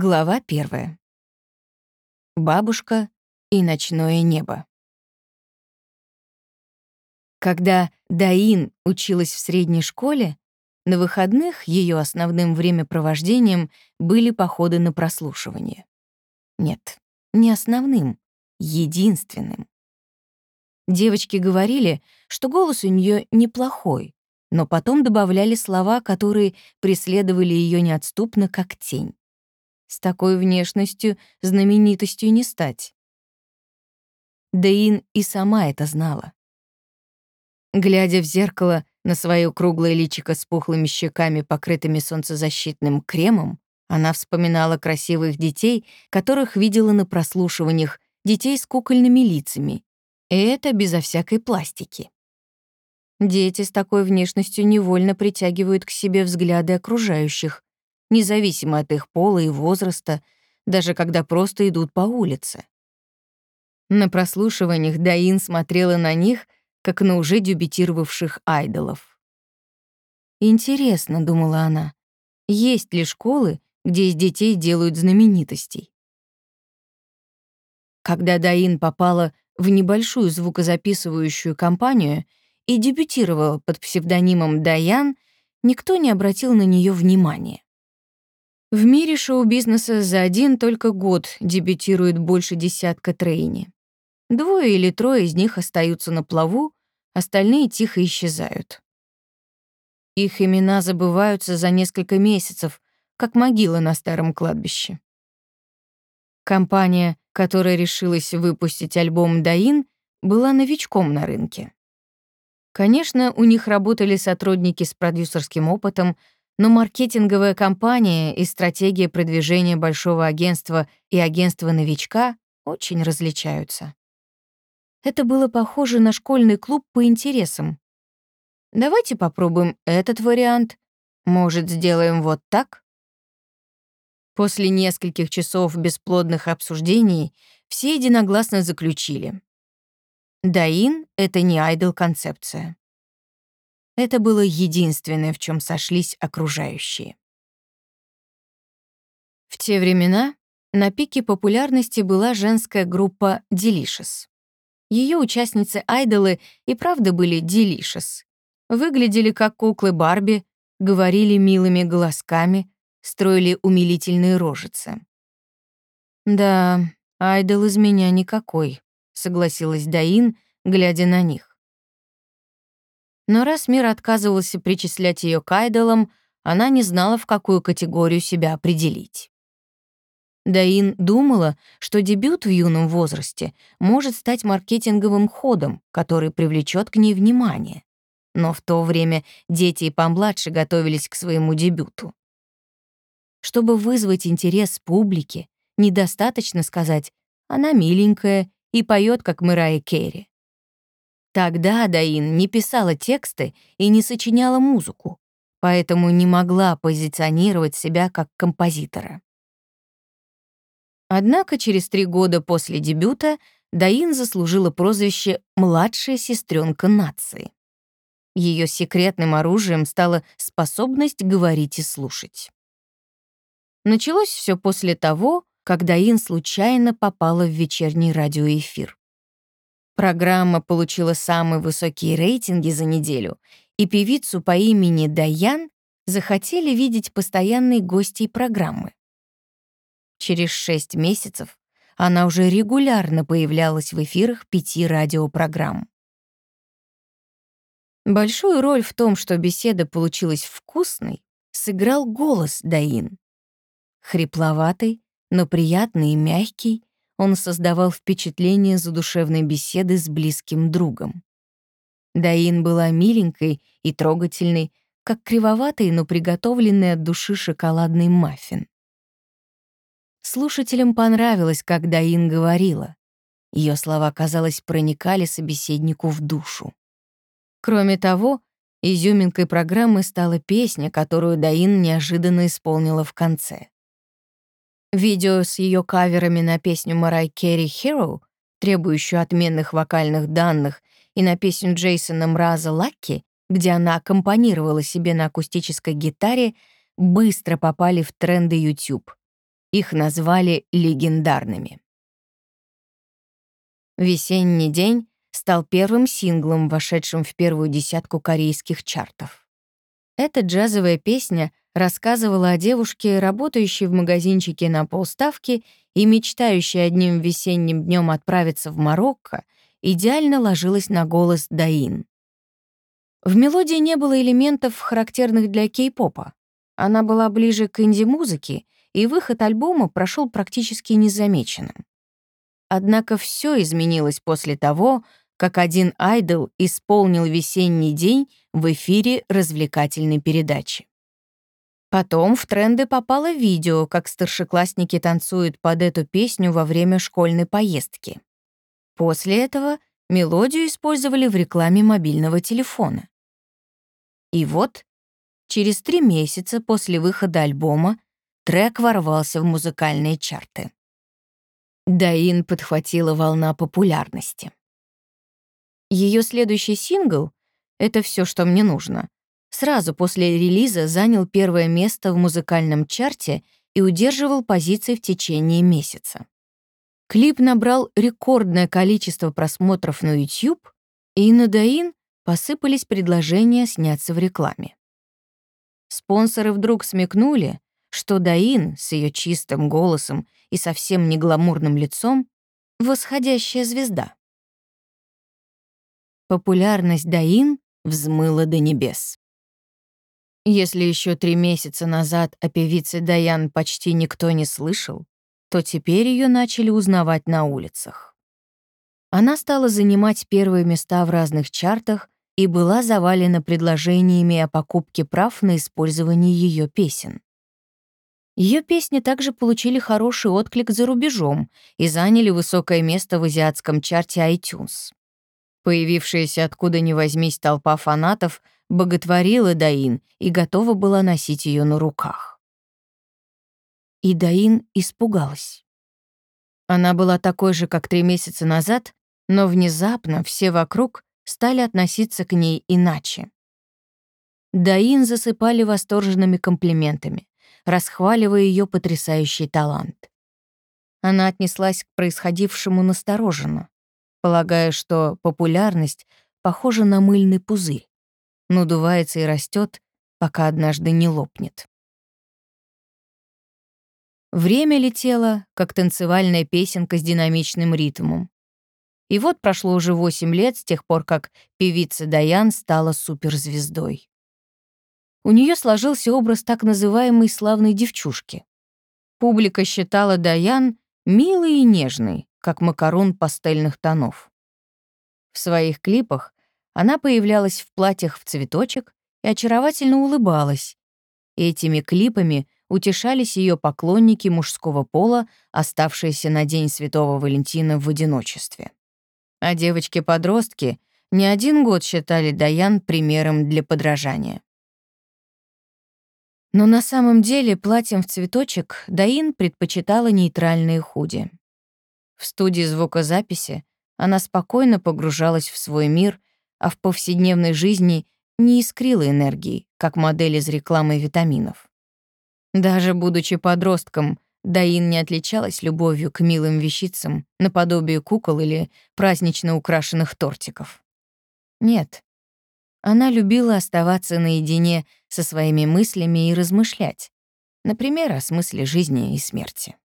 Глава первая. Бабушка и ночное небо. Когда Даин училась в средней школе, на выходных ее основным времяпровождением были походы на прослушивание. Нет, не основным, единственным. Девочки говорили, что голос у нее неплохой, но потом добавляли слова, которые преследовали ее неотступно как тень. С такой внешностью знаменитостью не стать. Дэин и сама это знала. Глядя в зеркало на свое круглое личико с пухлыми щеками, покрытыми солнцезащитным кремом, она вспоминала красивых детей, которых видела на прослушиваниях, детей с кукольными лицами, и это безо всякой пластики. Дети с такой внешностью невольно притягивают к себе взгляды окружающих, независимо от их пола и возраста, даже когда просто идут по улице. На прослушиваниях Даин смотрела на них, как на уже дебютировавших айдолов. «Интересно», — думала она, — «есть ли школы, где из детей делают знаменитостей?» Когда Даин попала в небольшую звукозаписывающую компанию и дебютировала под псевдонимом Даян, никто не обратил на нее внимания. В мире шоу-бизнеса за один только год дебютирует больше десятка трейни. Двое или трое из них остаются на плаву, остальные тихо исчезают. Их имена забываются за несколько месяцев, как могила на старом кладбище. Компания, которая решилась выпустить альбом «Даин», была новичком на рынке. Конечно, у них работали сотрудники с продюсерским опытом, но маркетинговая компания и стратегия продвижения большого агентства и агентства новичка очень различаются. Это было похоже на школьный клуб по интересам. Давайте попробуем этот вариант. Может, сделаем вот так? После нескольких часов бесплодных обсуждений все единогласно заключили. Даин — это не айдол-концепция. Это было единственное, в чем сошлись окружающие. В те времена на пике популярности была женская группа Delicious. Ее участницы-айдолы и правда были Delicious. Выглядели как куклы Барби, говорили милыми голосками, строили умилительные рожицы. «Да, айдол из меня никакой», — согласилась Даин, глядя на них. Но раз мир отказывался причислять ее к айдолам, она не знала, в какую категорию себя определить. Даин думала, что дебют в юном возрасте может стать маркетинговым ходом, который привлечет к ней внимание. Но в то время дети и помладше готовились к своему дебюту. Чтобы вызвать интерес публики, недостаточно сказать «она миленькая и поет как Мэрайя Керри». Тогда Даин не писала тексты и не сочиняла музыку, поэтому не могла позиционировать себя как композитора. Однако через три года после дебюта Даин заслужила прозвище «младшая сестренка нации». Ее секретным оружием стала способность говорить и слушать. Началось все после того, когда Ин случайно попала в вечерний радиоэфир. Программа получила самые высокие рейтинги за неделю, и певицу по имени Даян захотели видеть постоянной гостьей программы. Через шесть месяцев она уже регулярно появлялась в эфирах пяти радиопрограмм. Большую роль в том, что беседа получилась вкусной, сыграл голос Даин. Хрипловатый, но приятный и мягкий, он создавал впечатление задушевной беседы с близким другом. Даин была миленькой и трогательной, как кривоватый, но приготовленный от души шоколадный маффин. Слушателям понравилось, как Даин говорила. Ее слова, казалось, проникали собеседнику в душу. Кроме того, изюминкой программы стала песня, которую Даин неожиданно исполнила в конце. Видео с ее каверами на песню Марай Керри «Hero», требующую отменных вокальных данных, и на песню Джейсона Мраза «Лакки», где она аккомпанировала себе на акустической гитаре, быстро попали в тренды YouTube. Их назвали легендарными. «Весенний день» стал первым синглом, вошедшим в первую десятку корейских чартов. Эта джазовая песня рассказывала о девушке, работающей в магазинчике на полставки и мечтающей одним весенним днем отправиться в Марокко, идеально ложилась на голос Даин. В мелодии не было элементов, характерных для кей-попа. Она была ближе к инди-музыке, и выход альбома прошел практически незамеченным. Однако все изменилось после того, как один айдол исполнил весенний день в эфире развлекательной передачи. Потом в тренды попало видео, как старшеклассники танцуют под эту песню во время школьной поездки. После этого мелодию использовали в рекламе мобильного телефона. И вот, через три месяца после выхода альбома, трек ворвался в музыкальные чарты. Даин подхватила волна популярности. Ее следующий сингл «Это все, что мне нужно» сразу после релиза занял первое место в музыкальном чарте и удерживал позиции в течение месяца. Клип набрал рекордное количество просмотров на YouTube, и на Даин посыпались предложения сняться в рекламе. Спонсоры вдруг смекнули, что Даин с ее чистым голосом и совсем не гламурным лицом — восходящая звезда. Популярность Даин взмыла до небес. Если еще три месяца назад о певице Даян почти никто не слышал, то теперь ее начали узнавать на улицах. Она стала занимать первые места в разных чартах и была завалена предложениями о покупке прав на использование ее песен. Ее песни также получили хороший отклик за рубежом и заняли высокое место в азиатском чарте iTunes. Появившаяся откуда ни возьмись толпа фанатов боготворила Даин и готова была носить ее на руках. И Даин испугалась. Она была такой же, как три месяца назад, но внезапно все вокруг стали относиться к ней иначе. Даин засыпали восторженными комплиментами, расхваливая ее потрясающий талант. Она отнеслась к происходившему настороженно полагая, что популярность похожа на мыльный пузырь, надувается и растет, пока однажды не лопнет. Время летело, как танцевальная песенка с динамичным ритмом. И вот прошло уже 8 лет с тех пор, как певица Даян стала суперзвездой. У нее сложился образ так называемой славной девчушки. Публика считала Даян милой и нежной, как макарон пастельных тонов. В своих клипах она появлялась в платьях в цветочек и очаровательно улыбалась. Этими клипами утешались ее поклонники мужского пола, оставшиеся на День Святого Валентина в одиночестве. А девочки-подростки не один год считали Даян примером для подражания. Но на самом деле платьем в цветочек Даин предпочитала нейтральные худи. В студии звукозаписи она спокойно погружалась в свой мир, а в повседневной жизни не искрила энергии, как модель из рекламы витаминов. Даже будучи подростком, Даин не отличалась любовью к милым вещицам, наподобие кукол или празднично украшенных тортиков. Нет, она любила оставаться наедине со своими мыслями и размышлять, например, о смысле жизни и смерти.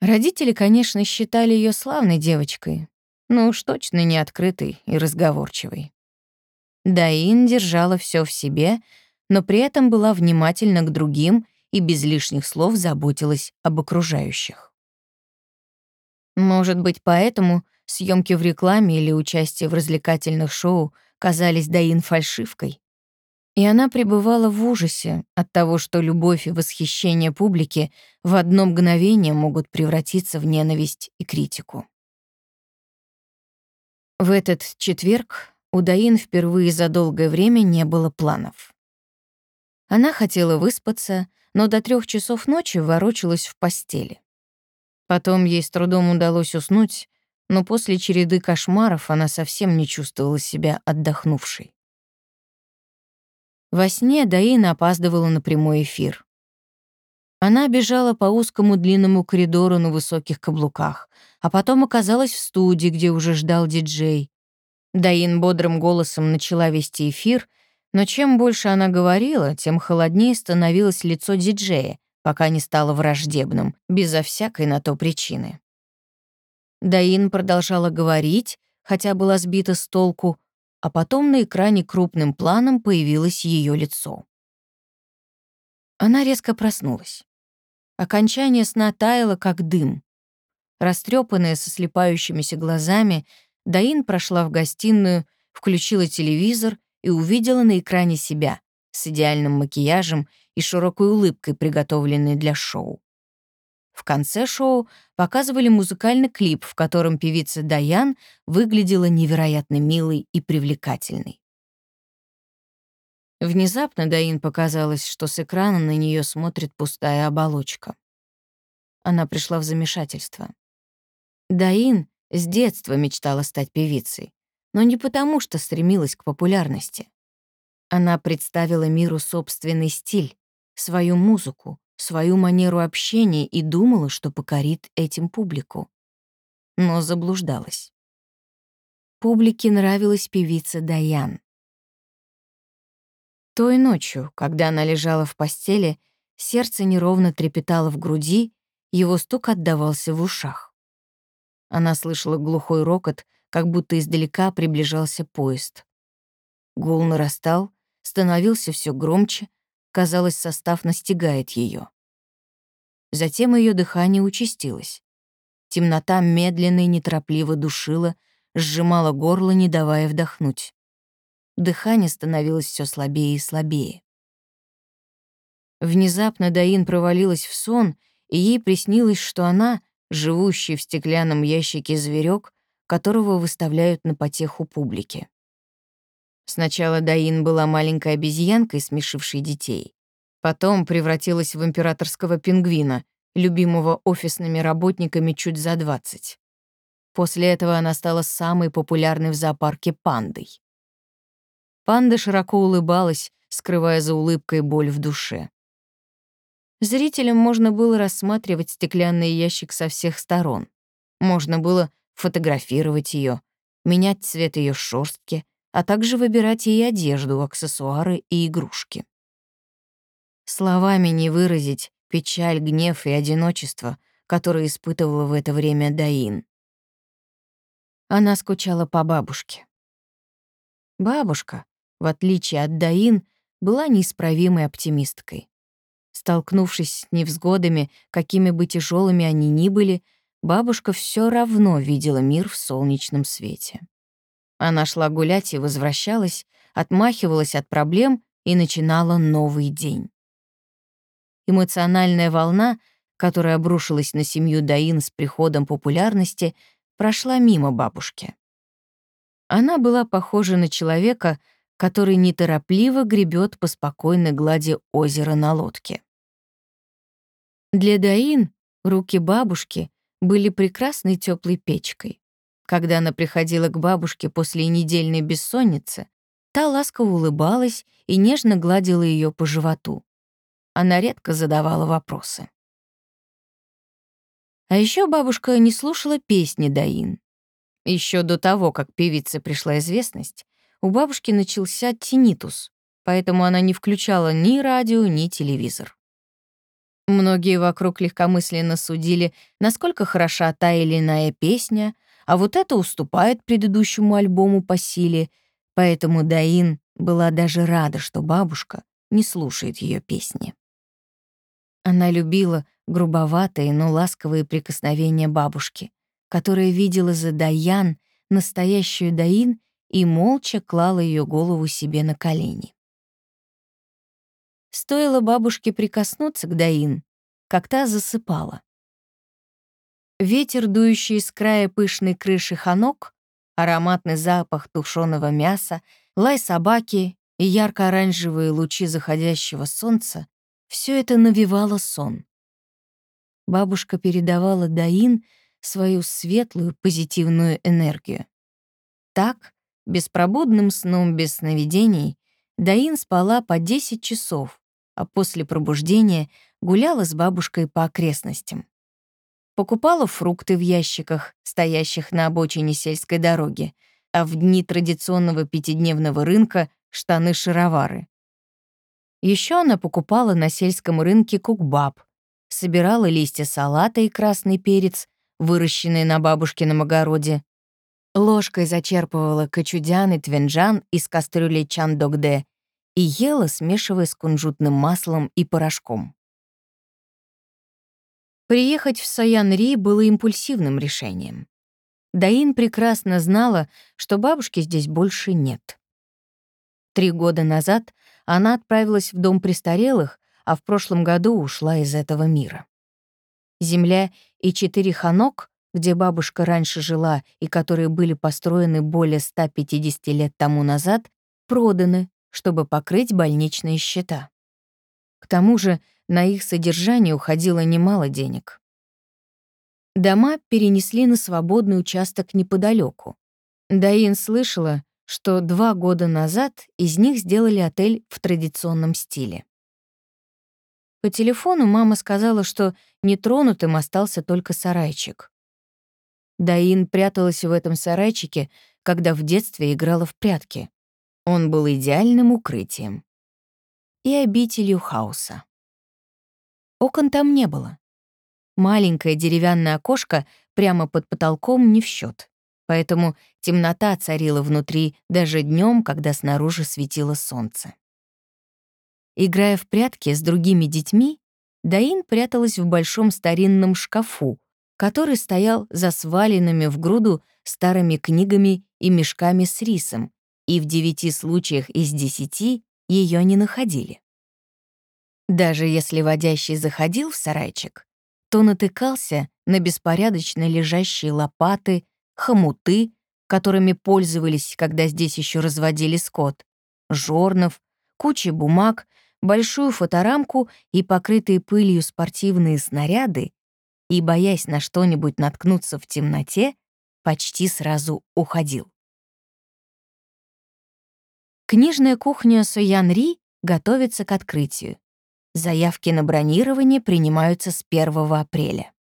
Родители, конечно, считали ее славной девочкой, но уж точно не открытой и разговорчивой. Даин держала все в себе, но при этом была внимательна к другим и без лишних слов заботилась об окружающих. Может быть, поэтому съемки в рекламе или участие в развлекательных шоу казались Даин фальшивкой. И она пребывала в ужасе от того, что любовь и восхищение публики в одно мгновение могут превратиться в ненависть и критику. В этот четверг у Даин впервые за долгое время не было планов. Она хотела выспаться, но до трех часов ночи ворочалась в постели. Потом ей с трудом удалось уснуть, но после череды кошмаров она совсем не чувствовала себя отдохнувшей. Во сне Даина опаздывала на прямой эфир. Она бежала по узкому длинному коридору на высоких каблуках, а потом оказалась в студии, где уже ждал диджей. Даин бодрым голосом начала вести эфир, но чем больше она говорила, тем холоднее становилось лицо диджея, пока не стало враждебным, безо всякой на то причины. Даин продолжала говорить, хотя была сбита с толку, а потом на экране крупным планом появилось ее лицо. Она резко проснулась. Окончание сна таяло, как дым. Растрепанная со слепающимися глазами, Даин прошла в гостиную, включила телевизор и увидела на экране себя с идеальным макияжем и широкой улыбкой, приготовленной для шоу. В конце шоу показывали музыкальный клип, в котором певица Даян выглядела невероятно милой и привлекательной. Внезапно Даин показалось, что с экрана на нее смотрит пустая оболочка. Она пришла в замешательство. Даин с детства мечтала стать певицей, но не потому, что стремилась к популярности. Она представила миру собственный стиль, свою музыку, свою манеру общения и думала, что покорит этим публику. Но заблуждалась. Публике нравилась певица Даян. Той ночью, когда она лежала в постели, сердце неровно трепетало в груди, его стук отдавался в ушах. Она слышала глухой рокот, как будто издалека приближался поезд. Гул нарастал, становился все громче, казалось, состав настигает ее. Затем ее дыхание участилось. Темнота медленно и неторопливо душила, сжимала горло, не давая вдохнуть. Дыхание становилось все слабее и слабее. Внезапно Даин провалилась в сон, и ей приснилось, что она — живущий в стеклянном ящике зверек, которого выставляют на потеху публики. Сначала Даин была маленькой обезьянкой, смешившей детей. Потом превратилась в императорского пингвина, любимого офисными работниками чуть за 20. После этого она стала самой популярной в зоопарке пандой. Панда широко улыбалась, скрывая за улыбкой боль в душе. Зрителям можно было рассматривать стеклянный ящик со всех сторон. Можно было фотографировать ее, менять цвет ее шерстки, а также выбирать ей одежду, аксессуары и игрушки. Словами не выразить печаль, гнев и одиночество, которые испытывала в это время Даин. Она скучала по бабушке. Бабушка, в отличие от Даин, была неисправимой оптимисткой. Столкнувшись с невзгодами, какими бы тяжелыми они ни были, бабушка все равно видела мир в солнечном свете. Она шла гулять и возвращалась, отмахивалась от проблем и начинала новый день. Эмоциональная волна, которая обрушилась на семью Даин с приходом популярности, прошла мимо бабушки. Она была похожа на человека, который неторопливо гребет по спокойной глади озера на лодке. Для Даин руки бабушки были прекрасной теплой печкой. Когда она приходила к бабушке после недельной бессонницы, та ласково улыбалась и нежно гладила ее по животу. Она редко задавала вопросы. А еще бабушка не слушала песни Даин. Еще до того, как певице пришла известность, у бабушки начался тинитус, поэтому она не включала ни радио, ни телевизор. Многие вокруг легкомысленно судили, насколько хороша та или иная песня, а вот это уступает предыдущему альбому по силе, поэтому Даин была даже рада, что бабушка не слушает ее песни. Она любила грубоватые, но ласковые прикосновения бабушки, которая видела за Даян настоящую Даин и молча клала ее голову себе на колени. Стоило бабушке прикоснуться к Даин, как та засыпала. Ветер, дующий с края пышной крыши ханок, ароматный запах тушеного мяса, лай собаки и ярко-оранжевые лучи заходящего солнца — все это навевало сон. Бабушка передавала Даин свою светлую позитивную энергию. Так Беспробудным сном без сновидений Даин спала по 10 часов, а после пробуждения гуляла с бабушкой по окрестностям. Покупала фрукты в ящиках, стоящих на обочине сельской дороги, а в дни традиционного пятидневного рынка — штаны-шаровары. Еще она покупала на сельском рынке кукбаб, собирала листья салата и красный перец, выращенные на бабушкином огороде, ложкой зачерпывала кочудян и твинджан из кастрюли чандогде и ела, смешивая с кунжутным маслом и порошком. Приехать в Саян-Ри было импульсивным решением. Даин прекрасно знала, что бабушки здесь больше нет. Три года назад она отправилась в дом престарелых, а в прошлом году ушла из этого мира. Земля и четыре ханок, где бабушка раньше жила и которые были построены более 150 лет тому назад, проданы, чтобы покрыть больничные счета. К тому же на их содержание уходило немало денег. Дома перенесли на свободный участок неподалеку. Даин слышала, что два года назад из них сделали отель в традиционном стиле. По телефону мама сказала, что нетронутым остался только сарайчик. Даин пряталась в этом сарайчике, когда в детстве играла в прятки. Он был идеальным укрытием. И обителью хаоса. Окон там не было. Маленькое деревянное окошко прямо под потолком не в счет, поэтому темнота царила внутри даже днем, когда снаружи светило солнце. Играя в прятки с другими детьми, Даин пряталась в большом старинном шкафу, который стоял за сваленными в груду старыми книгами и мешками с рисом, и в девяти случаях из десяти ее не находили. Даже если водящий заходил в сарайчик, то натыкался на беспорядочно лежащие лопаты, хомуты, которыми пользовались, когда здесь еще разводили скот, жорнов, кучи бумаг, большую фоторамку и покрытые пылью спортивные снаряды, и, боясь на что-нибудь наткнуться в темноте, почти сразу уходил. Книжная кухня Соян-Ри готовится к открытию. Заявки на бронирование принимаются с 1 апреля.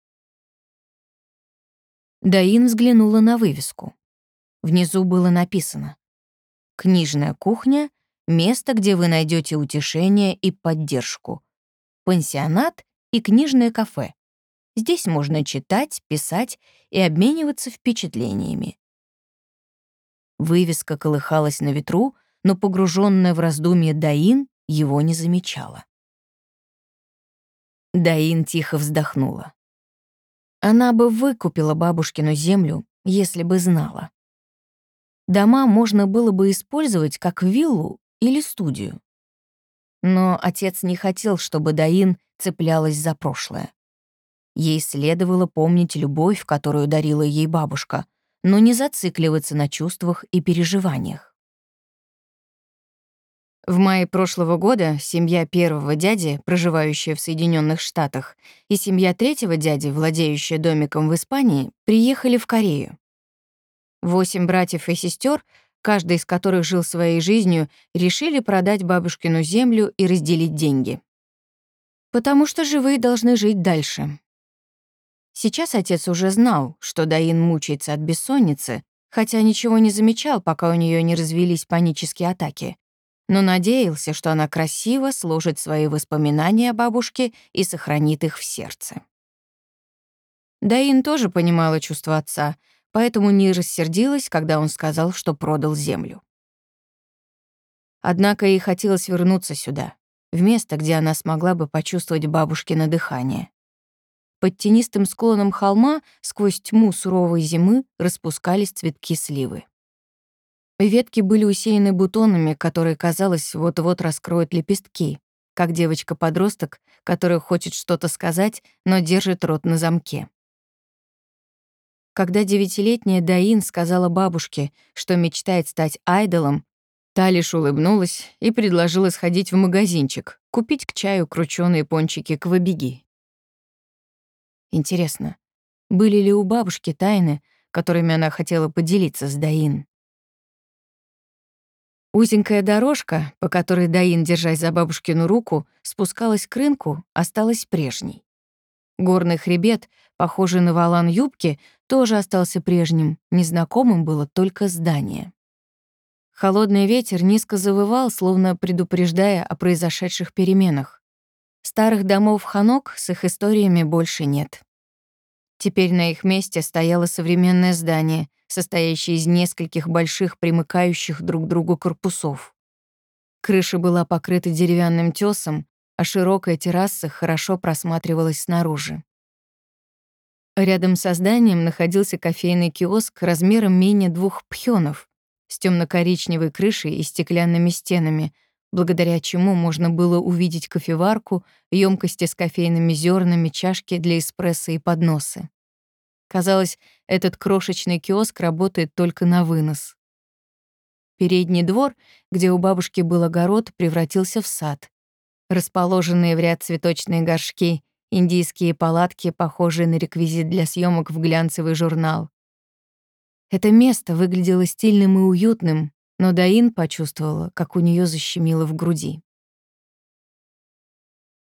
Даин взглянула на вывеску. Внизу было написано «Книжная кухня — место, где вы найдете утешение и поддержку. Пансионат и книжное кафе. Здесь можно читать, писать и обмениваться впечатлениями. Вывеска колыхалась на ветру, но погруженная в раздумье Даин его не замечала. Даин тихо вздохнула. Она бы выкупила бабушкину землю, если бы знала. Дома можно было бы использовать как виллу или студию. Но отец не хотел, чтобы Даин цеплялась за прошлое. Ей следовало помнить любовь, которую дарила ей бабушка, но не зацикливаться на чувствах и переживаниях. В мае прошлого года семья первого дяди, проживающая в Соединенных Штатах, и семья третьего дяди, владеющая домиком в Испании, приехали в Корею. Восемь братьев и сестер, каждый из которых жил своей жизнью, решили продать бабушкину землю и разделить деньги. Потому что живые должны жить дальше, Сейчас отец уже знал, что Даин мучается от бессонницы, хотя ничего не замечал, пока у нее не развились панические атаки. Но надеялся, что она красиво сложит свои воспоминания о бабушке и сохранит их в сердце. Даин тоже понимала чувства отца, поэтому не рассердилась, когда он сказал, что продал землю. Однако ей хотелось вернуться сюда, в место, где она смогла бы почувствовать бабушкино дыхание. Под тенистым склоном холма сквозь тьму суровой зимы распускались цветки сливы. Ветки были усеяны бутонами, которые, казалось, вот-вот раскроют лепестки, как девочка-подросток, которая хочет что-то сказать, но держит рот на замке. Когда девятилетняя Даин сказала бабушке, что мечтает стать айдолом, та лишь улыбнулась и предложила сходить в магазинчик, купить к чаю крученые пончики квабеги. Интересно, были ли у бабушки тайны, которыми она хотела поделиться с Даин? Узенькая дорожка, по которой Даин, держась за бабушкину руку, спускалась к рынку, осталась прежней. Горный хребет, похожий на валан юбки, тоже остался прежним, незнакомым было только здание. Холодный ветер низко завывал, словно предупреждая о произошедших переменах. Старых домов Ханок с их историями больше нет. Теперь на их месте стояло современное здание, состоящее из нескольких больших примыкающих друг к другу корпусов. Крыша была покрыта деревянным тесом, а широкая терраса хорошо просматривалась снаружи. Рядом со зданием находился кофейный киоск размером менее двух пхёнов с темно-коричневой крышей и стеклянными стенами, благодаря чему можно было увидеть кофеварку, емкости с кофейными зернами, чашки для эспрессо и подносы. Казалось, этот крошечный киоск работает только на вынос. Передний двор, где у бабушки был огород, превратился в сад. Расположенные в ряд цветочные горшки, индийские палатки, похожие на реквизит для съемок в глянцевый журнал. Это место выглядело стильным и уютным, но Даин почувствовала, как у нее защемило в груди.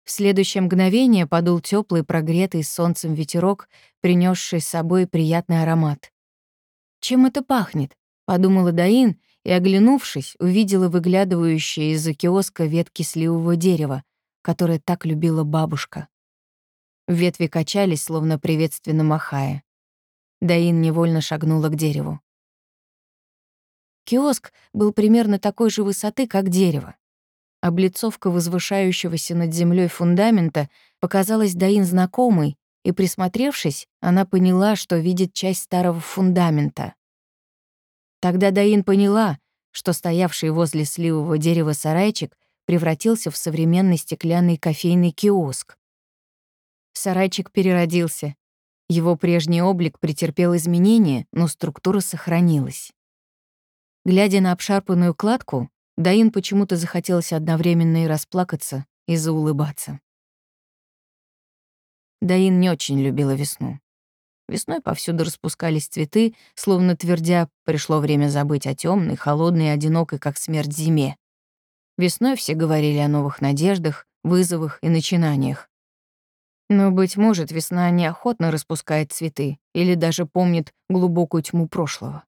В следующее мгновение подул теплый, прогретый солнцем ветерок, принесший с собой приятный аромат. «Чем это пахнет?» — подумала Даин и, оглянувшись, увидела выглядывающие из-за киоска ветки сливового дерева, которое так любила бабушка. Ветви качались, словно приветственно махая. Даин невольно шагнула к дереву. Киоск был примерно такой же высоты, как дерево. Облицовка возвышающегося над землей фундамента показалась Даин знакомой, и, присмотревшись, она поняла, что видит часть старого фундамента. Тогда Даин поняла, что стоявший возле сливового дерева сарайчик превратился в современный стеклянный кофейный киоск. Сарайчик переродился, его прежний облик претерпел изменения, но структура сохранилась. Глядя на обшарпанную кладку, Даин почему-то захотелось одновременно и расплакаться, и заулыбаться. Даин не очень любила весну. Весной повсюду распускались цветы, словно твердя, пришло время забыть о темной, холодной одинокой, как смерть, зиме. Весной все говорили о новых надеждах, вызовах и начинаниях. Но, быть может, весна неохотно распускает цветы или даже помнит глубокую тьму прошлого.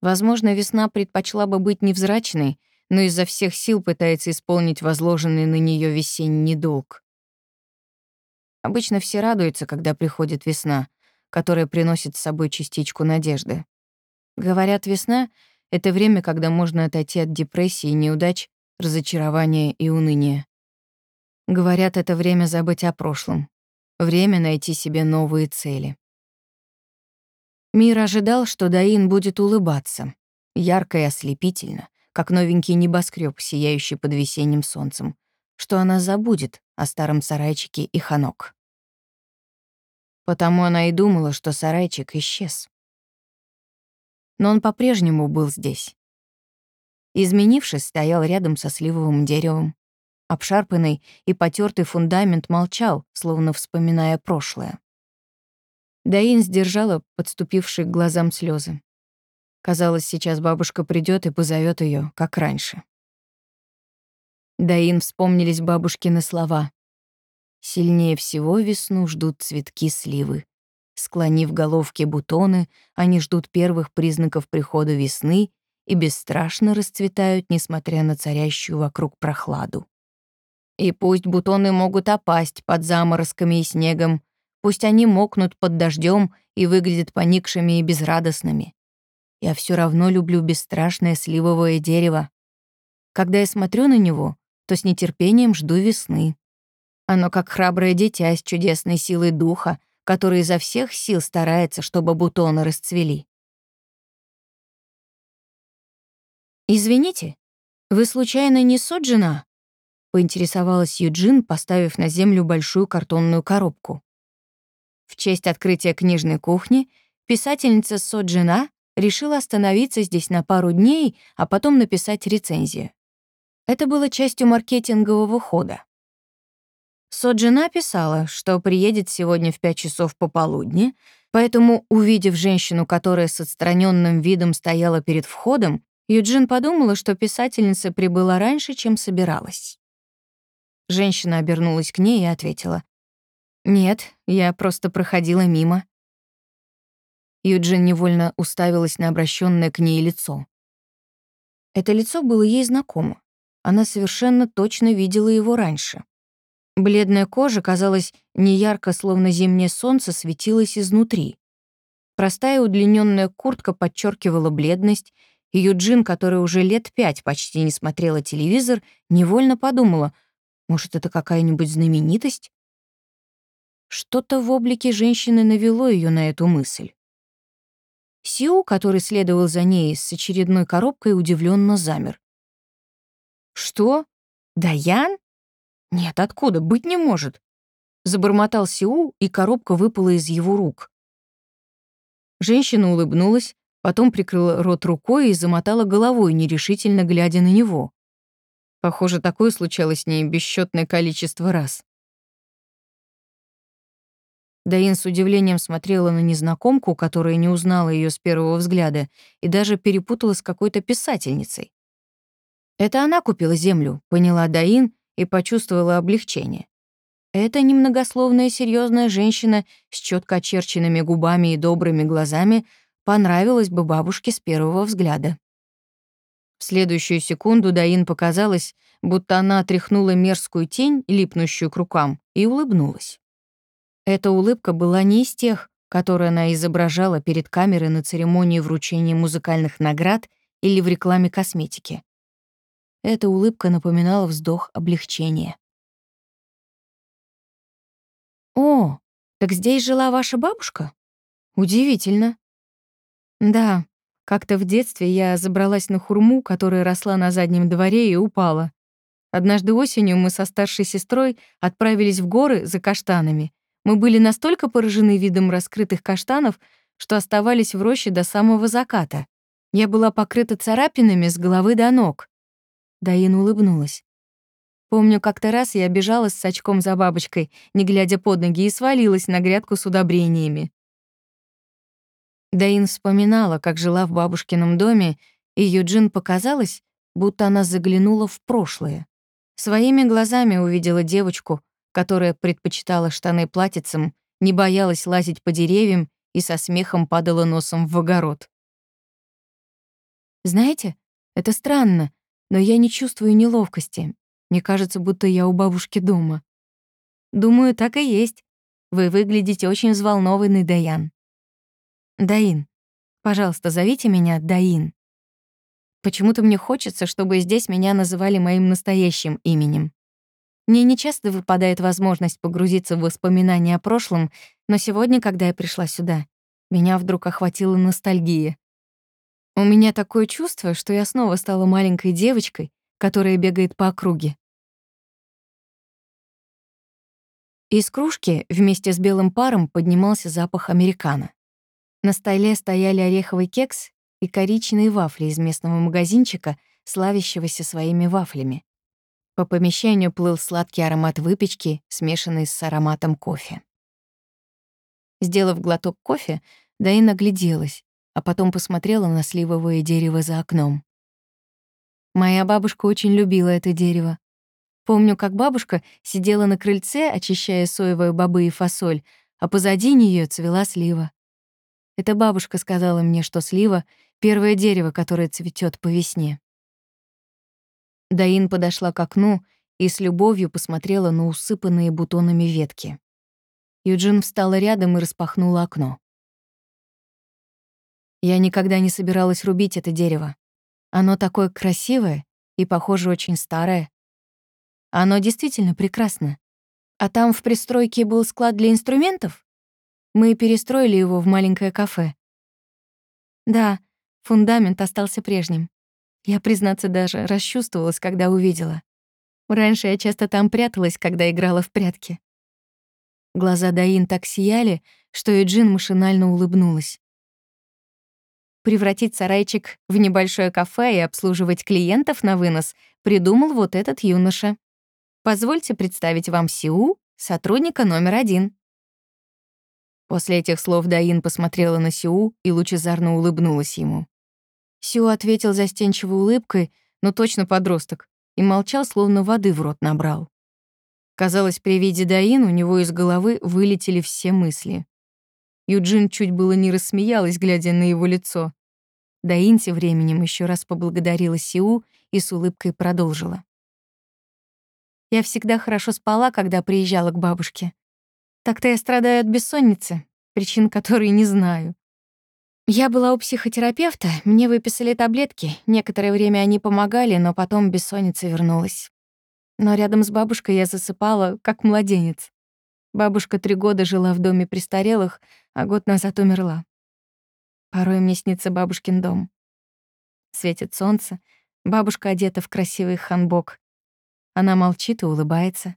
Возможно, весна предпочла бы быть невзрачной, но изо всех сил пытается исполнить возложенный на нее весенний долг. Обычно все радуются, когда приходит весна, которая приносит с собой частичку надежды. Говорят, весна — это время, когда можно отойти от депрессии, неудач, разочарования и уныния. Говорят, это время забыть о прошлом. Время найти себе новые цели. Мир ожидал, что Даин будет улыбаться. Ярко и ослепительно, как новенький небоскреб, сияющий под весенним солнцем. Что она забудет о старом сарайчике и ханок. Потому она и думала, что сарайчик исчез. Но он по-прежнему был здесь. Изменившись, стоял рядом со сливовым деревом. Обшарпанный и потертый фундамент молчал, словно вспоминая прошлое. Даин сдержала подступившие к глазам слезы. Казалось, сейчас бабушка придет и позовет ее, как раньше. Даин вспомнились бабушкины слова. «Сильнее всего весну ждут цветки сливы. Склонив головки бутоны, они ждут первых признаков прихода весны и бесстрашно расцветают, несмотря на царящую вокруг прохладу. И пусть бутоны могут опасть под заморозками и снегом, пусть они мокнут под дождем и выглядят поникшими и безрадостными. Я все равно люблю бесстрашное сливовое дерево. Когда я смотрю на него, то с нетерпением жду весны. Оно как храброе дитя с чудесной силой духа, который изо всех сил старается, чтобы бутоны расцвели. «Извините, вы случайно не Соджина?» — поинтересовалась Юджин, поставив на землю большую картонную коробку. В честь открытия книжной кухни писательница Соджина решила остановиться здесь на пару дней, а потом написать рецензию. Это было частью маркетингового хода. Соджина писала, что приедет сегодня в пять часов пополудни, поэтому, увидев женщину, которая с отстраненным видом стояла перед входом, Юджин подумала, что писательница прибыла раньше, чем собиралась. Женщина обернулась к ней и ответила. «Нет, я просто проходила мимо». Юджин невольно уставилась на обращенное к ней лицо. Это лицо было ей знакомо. Она совершенно точно видела его раньше. Бледная кожа, казалось, неярко, словно зимнее солнце, светилась изнутри. Простая удлиненная куртка подчеркивала бледность, и Юджин, которая уже лет пять почти не смотрела телевизор, невольно подумала, может, это какая-нибудь знаменитость? Что-то в облике женщины навело ее на эту мысль. Сиу, который следовал за ней с очередной коробкой, удивленно замер. «Что? Даян? Нет, откуда? Быть не может!» Забормотал Сиу, и коробка выпала из его рук. Женщина улыбнулась, потом прикрыла рот рукой и замотала головой, нерешительно глядя на него. Похоже, такое случалось с ней бесчетное количество раз. Даин с удивлением смотрела на незнакомку, которая не узнала ее с первого взгляда и даже перепутала с какой-то писательницей. Это она купила землю, поняла Даин и почувствовала облегчение. Эта немногословная серьезная женщина с четко очерченными губами и добрыми глазами понравилась бы бабушке с первого взгляда. В следующую секунду Даин показалось, будто она отряхнула мерзкую тень, липнущую к рукам, и улыбнулась. Эта улыбка была не из тех, которые она изображала перед камерой на церемонии вручения музыкальных наград или в рекламе косметики. Эта улыбка напоминала вздох облегчения. «О, так здесь жила ваша бабушка? Удивительно». «Да, как-то в детстве я забралась на хурму, которая росла на заднем дворе, и упала. Однажды осенью мы со старшей сестрой отправились в горы за каштанами. Мы были настолько поражены видом раскрытых каштанов, что оставались в роще до самого заката. Я была покрыта царапинами с головы до ног. Даин улыбнулась. Помню, как-то раз я бежала с сачком за бабочкой, не глядя под ноги, и свалилась на грядку с удобрениями. Даин вспоминала, как жила в бабушкином доме, и Юджин показалось, будто она заглянула в прошлое. Своими глазами увидела девочку, которая предпочитала штаны платьицам, не боялась лазить по деревьям и со смехом падала носом в огород. «Знаете, это странно, но я не чувствую неловкости. Мне кажется, будто я у бабушки дома». «Думаю, так и есть. Вы выглядите очень взволнованный, Даян». Даин. Пожалуйста, зовите меня Даин. Почему-то мне хочется, чтобы здесь меня называли моим настоящим именем. Мне не часто выпадает возможность погрузиться в воспоминания о прошлом, но сегодня, когда я пришла сюда, меня вдруг охватила ностальгия. У меня такое чувство, что я снова стала маленькой девочкой, которая бегает по округе. Из кружки вместе с белым паром поднимался запах американо. На столе стояли ореховый кекс и коричневые вафли из местного магазинчика, славящегося своими вафлями. По помещению плыл сладкий аромат выпечки, смешанный с ароматом кофе. Сделав глоток кофе, Даина огляделась, а потом посмотрела на сливовое дерево за окном. Моя бабушка очень любила это дерево. Помню, как бабушка сидела на крыльце, очищая соевые бобы и фасоль, а позади нее цвела слива. Это бабушка сказала мне, что слива — первое дерево, которое цветет по весне. Даин подошла к окну и с любовью посмотрела на усыпанные бутонами ветки. Юджин встала рядом и распахнула окно. Я никогда не собиралась рубить это дерево. Оно такое красивое и, похоже, очень старое. Оно действительно прекрасно. А там в пристройке был склад для инструментов? Мы перестроили его в маленькое кафе. Да, фундамент остался прежним. Я, признаться, даже расчувствовалась, когда увидела. Раньше я часто там пряталась, когда играла в прятки. Глаза Даин так сияли, что и Джин машинально улыбнулась. Превратить сарайчик в небольшое кафе и обслуживать клиентов на вынос придумал вот этот юноша. Позвольте представить вам Сиу, сотрудника номер один. После этих слов Даин посмотрела на Сиу и лучезарно улыбнулась ему. Сю ответил застенчивой улыбкой, но точно подросток, и молчал, словно воды в рот набрал. Казалось, при виде Даин у него из головы вылетели все мысли. Юджин чуть было не рассмеялась, глядя на его лицо. Даин тем временем еще раз поблагодарила Сиу и с улыбкой продолжила. «Я всегда хорошо спала, когда приезжала к бабушке. Так-то я страдаю от бессонницы, причин которой не знаю. Я была у психотерапевта, мне выписали таблетки. Некоторое время они помогали, но потом бессонница вернулась. Но рядом с бабушкой я засыпала, как младенец. Бабушка три года жила в доме престарелых, а год назад умерла. Порой мне снится бабушкин дом. Светит солнце, бабушка одета в красивый ханбок. Она молчит и улыбается.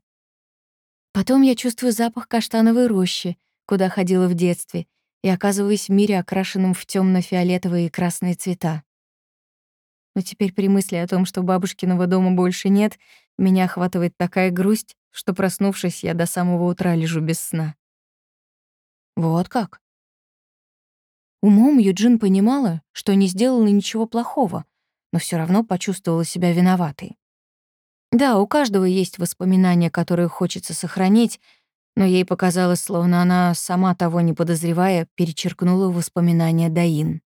Потом я чувствую запах каштановой рощи, куда ходила в детстве, и оказываюсь в мире, окрашенном в темно фиолетовые и красные цвета. Но теперь при мысли о том, что бабушкиного дома больше нет, меня охватывает такая грусть, что, проснувшись, я до самого утра лежу без сна. Вот как? Умом Юджин понимала, что не сделала ничего плохого, но все равно почувствовала себя виноватой. Да, у каждого есть воспоминания, которые хочется сохранить, но ей показалось, словно она, сама того не подозревая, перечеркнула воспоминания Даин.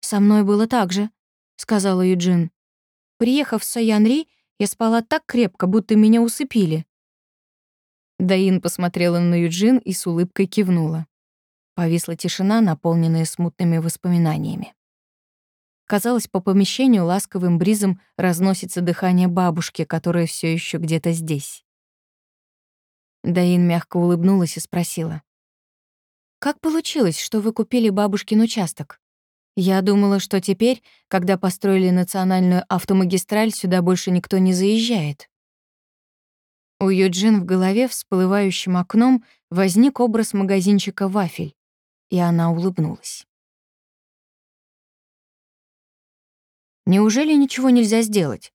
«Со мной было так же», — сказала Юджин. «Приехав в Саянри, я спала так крепко, будто меня усыпили». Даин посмотрела на Юджин и с улыбкой кивнула. Повисла тишина, наполненная смутными воспоминаниями. Казалось, по помещению ласковым бризом разносится дыхание бабушки, которая все еще где-то здесь. Даин мягко улыбнулась и спросила. «Как получилось, что вы купили бабушкин участок? Я думала, что теперь, когда построили национальную автомагистраль, сюда больше никто не заезжает». У Юджин в голове всплывающим окном возник образ магазинчика «Вафель», и она улыбнулась. «Неужели ничего нельзя сделать?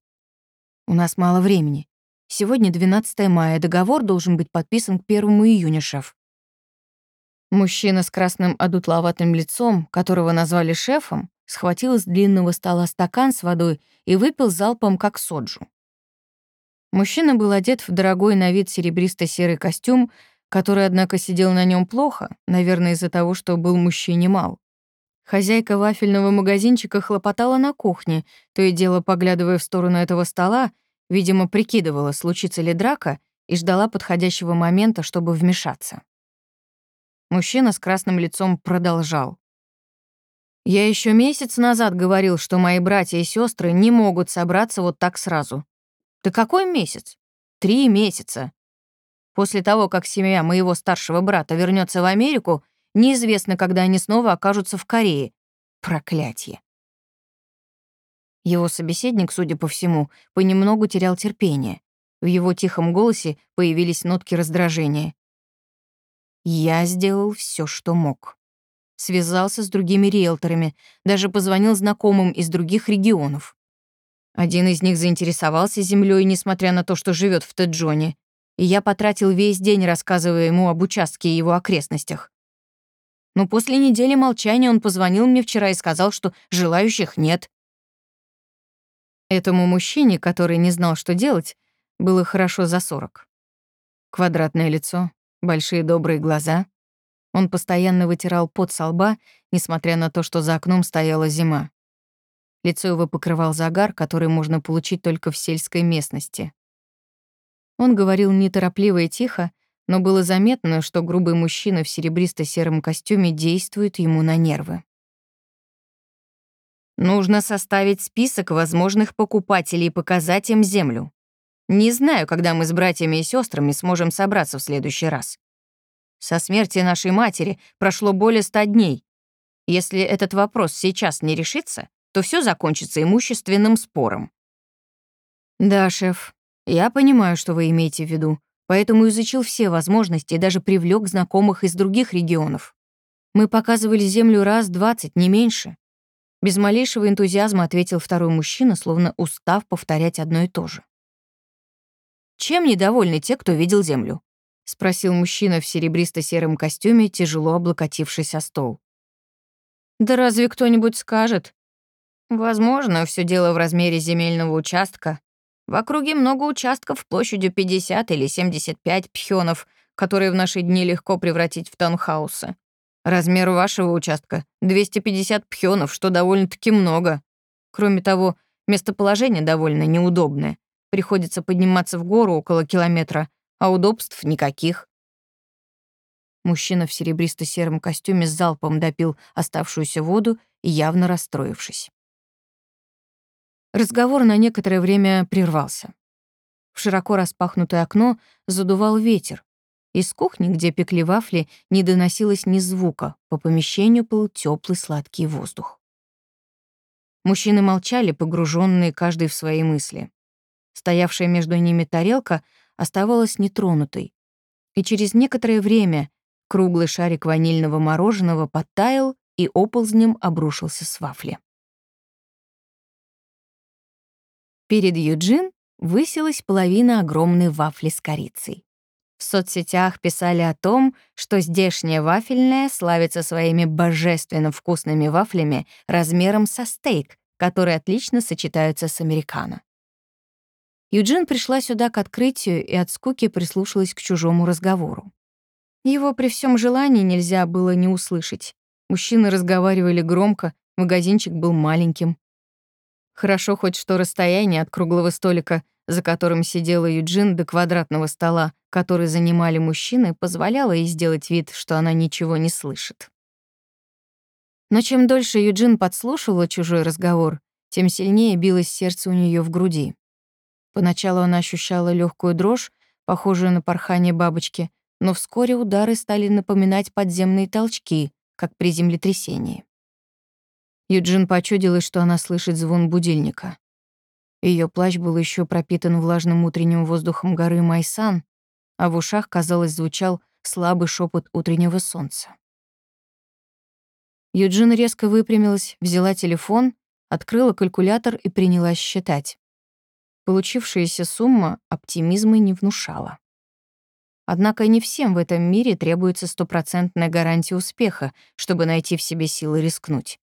У нас мало времени. Сегодня 12 мая, договор должен быть подписан к 1 июня, шеф. Мужчина с красным одутловатым лицом, которого назвали шефом, схватил с длинного стола стакан с водой и выпил залпом, как соджу. Мужчина был одет в дорогой на вид серебристо-серый костюм, который, однако, сидел на нем плохо, наверное, из-за того, что был мужчине мал. Хозяйка вафельного магазинчика хлопотала на кухне, то и дело поглядывая в сторону этого стола Видимо, прикидывала, случится ли драка, и ждала подходящего момента, чтобы вмешаться. Мужчина с красным лицом продолжал. «Я еще месяц назад говорил, что мои братья и сестры не могут собраться вот так сразу. Да какой месяц? Три месяца. После того, как семья моего старшего брата вернется в Америку, неизвестно, когда они снова окажутся в Корее. Проклятие. Его собеседник, судя по всему, понемногу терял терпение. В его тихом голосе появились нотки раздражения. «Я сделал все, что мог». Связался с другими риэлторами, даже позвонил знакомым из других регионов. Один из них заинтересовался землей, несмотря на то, что живет в Теджоне, и я потратил весь день, рассказывая ему об участке и его окрестностях. Но после недели молчания он позвонил мне вчера и сказал, что желающих нет. Этому мужчине, который не знал, что делать, было хорошо за сорок. Квадратное лицо, большие добрые глаза. Он постоянно вытирал пот со лба, несмотря на то, что за окном стояла зима. Лицо его покрывал загар, который можно получить только в сельской местности. Он говорил неторопливо и тихо, но было заметно, что грубый мужчина в серебристо-сером костюме действует ему на нервы. Нужно составить список возможных покупателей и показать им землю. Не знаю, когда мы с братьями и сестрами сможем собраться в следующий раз. Со смерти нашей матери прошло более ста дней. Если этот вопрос сейчас не решится, то все закончится имущественным спором. Да, шеф, я понимаю, что вы имеете в виду, поэтому изучил все возможности и даже привлек знакомых из других регионов. Мы показывали землю раз двадцать, не меньше. Без малейшего энтузиазма ответил второй мужчина, словно устав повторять одно и то же. «Чем недовольны те, кто видел землю?» — спросил мужчина в серебристо-сером костюме, тяжело облокотившись о стол. Да разве кто-нибудь скажет? Возможно, все дело в размере земельного участка. В округе много участков площадью 50 или 75 пхёнов, которые в наши дни легко превратить в таунхаусы. Размер вашего участка — 250 пхёнов, что довольно-таки много. Кроме того, местоположение довольно неудобное. Приходится подниматься в гору около километра, а удобств никаких. Мужчина в серебристо-сером костюме с залпом допил оставшуюся воду, явно расстроившись. Разговор на некоторое время прервался. В широко распахнутое окно задувал ветер. Из кухни, где пекли вафли, не доносилось ни звука, по помещению был теплый сладкий воздух. Мужчины молчали, погруженные каждый в свои мысли. Стоявшая между ними тарелка оставалась нетронутой. И через некоторое время Круглый шарик ванильного мороженого подтаял и оползнем обрушился с вафли. Перед Юджин высилась половина огромной вафли с корицей. В соцсетях писали о том, что здешняя вафельная славится своими божественно вкусными вафлями размером со стейк, которые отлично сочетаются с американо. Юджин пришла сюда к открытию и от скуки прислушалась к чужому разговору. Его при всем желании нельзя было не услышать. Мужчины разговаривали громко, магазинчик был маленьким. Хорошо хоть что расстояние от круглого столика, за которым сидела Юджин, до квадратного стола, который занимали мужчины, позволяло ей сделать вид, что она ничего не слышит. Но чем дольше Юджин подслушивала чужой разговор, тем сильнее билось сердце у нее в груди. Поначалу она ощущала легкую дрожь, похожую на порхание бабочки, но вскоре удары стали напоминать подземные толчки, как при землетрясении. Юджин почудилась, что она слышит звон будильника. Ее плащ был еще пропитан влажным утренним воздухом горы Майсан, а в ушах, казалось, звучал слабый шепот утреннего солнца. Юджин резко выпрямилась, взяла телефон, открыла калькулятор и принялась считать. Получившаяся сумма оптимизма не внушала. Однако не всем в этом мире требуется стопроцентная гарантия успеха, чтобы найти в себе силы рискнуть.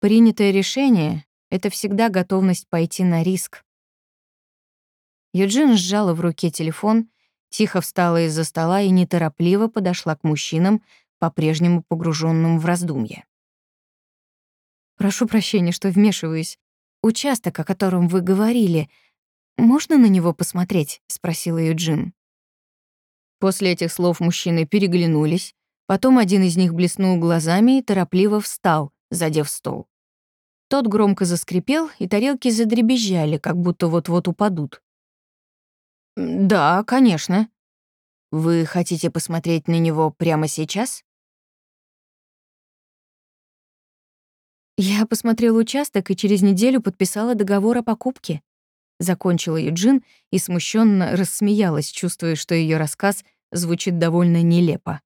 Принятое решение — это всегда готовность пойти на риск. Юджин сжала в руке телефон, тихо встала из-за стола и неторопливо подошла к мужчинам, по-прежнему погруженным в раздумье. «Прошу прощения, что вмешиваюсь. Участок, о котором вы говорили, можно на него посмотреть?» — спросила Юджин. После этих слов мужчины переглянулись, потом один из них блеснул глазами и торопливо встал, задев стол. Тот громко заскрипел, и тарелки задребезжали, как будто вот-вот упадут. «Да, конечно. Вы хотите посмотреть на него прямо сейчас?» Я посмотрела участок и через неделю подписала договор о покупке. Закончила Юджин и смущенно рассмеялась, чувствуя, что ее рассказ звучит довольно нелепо.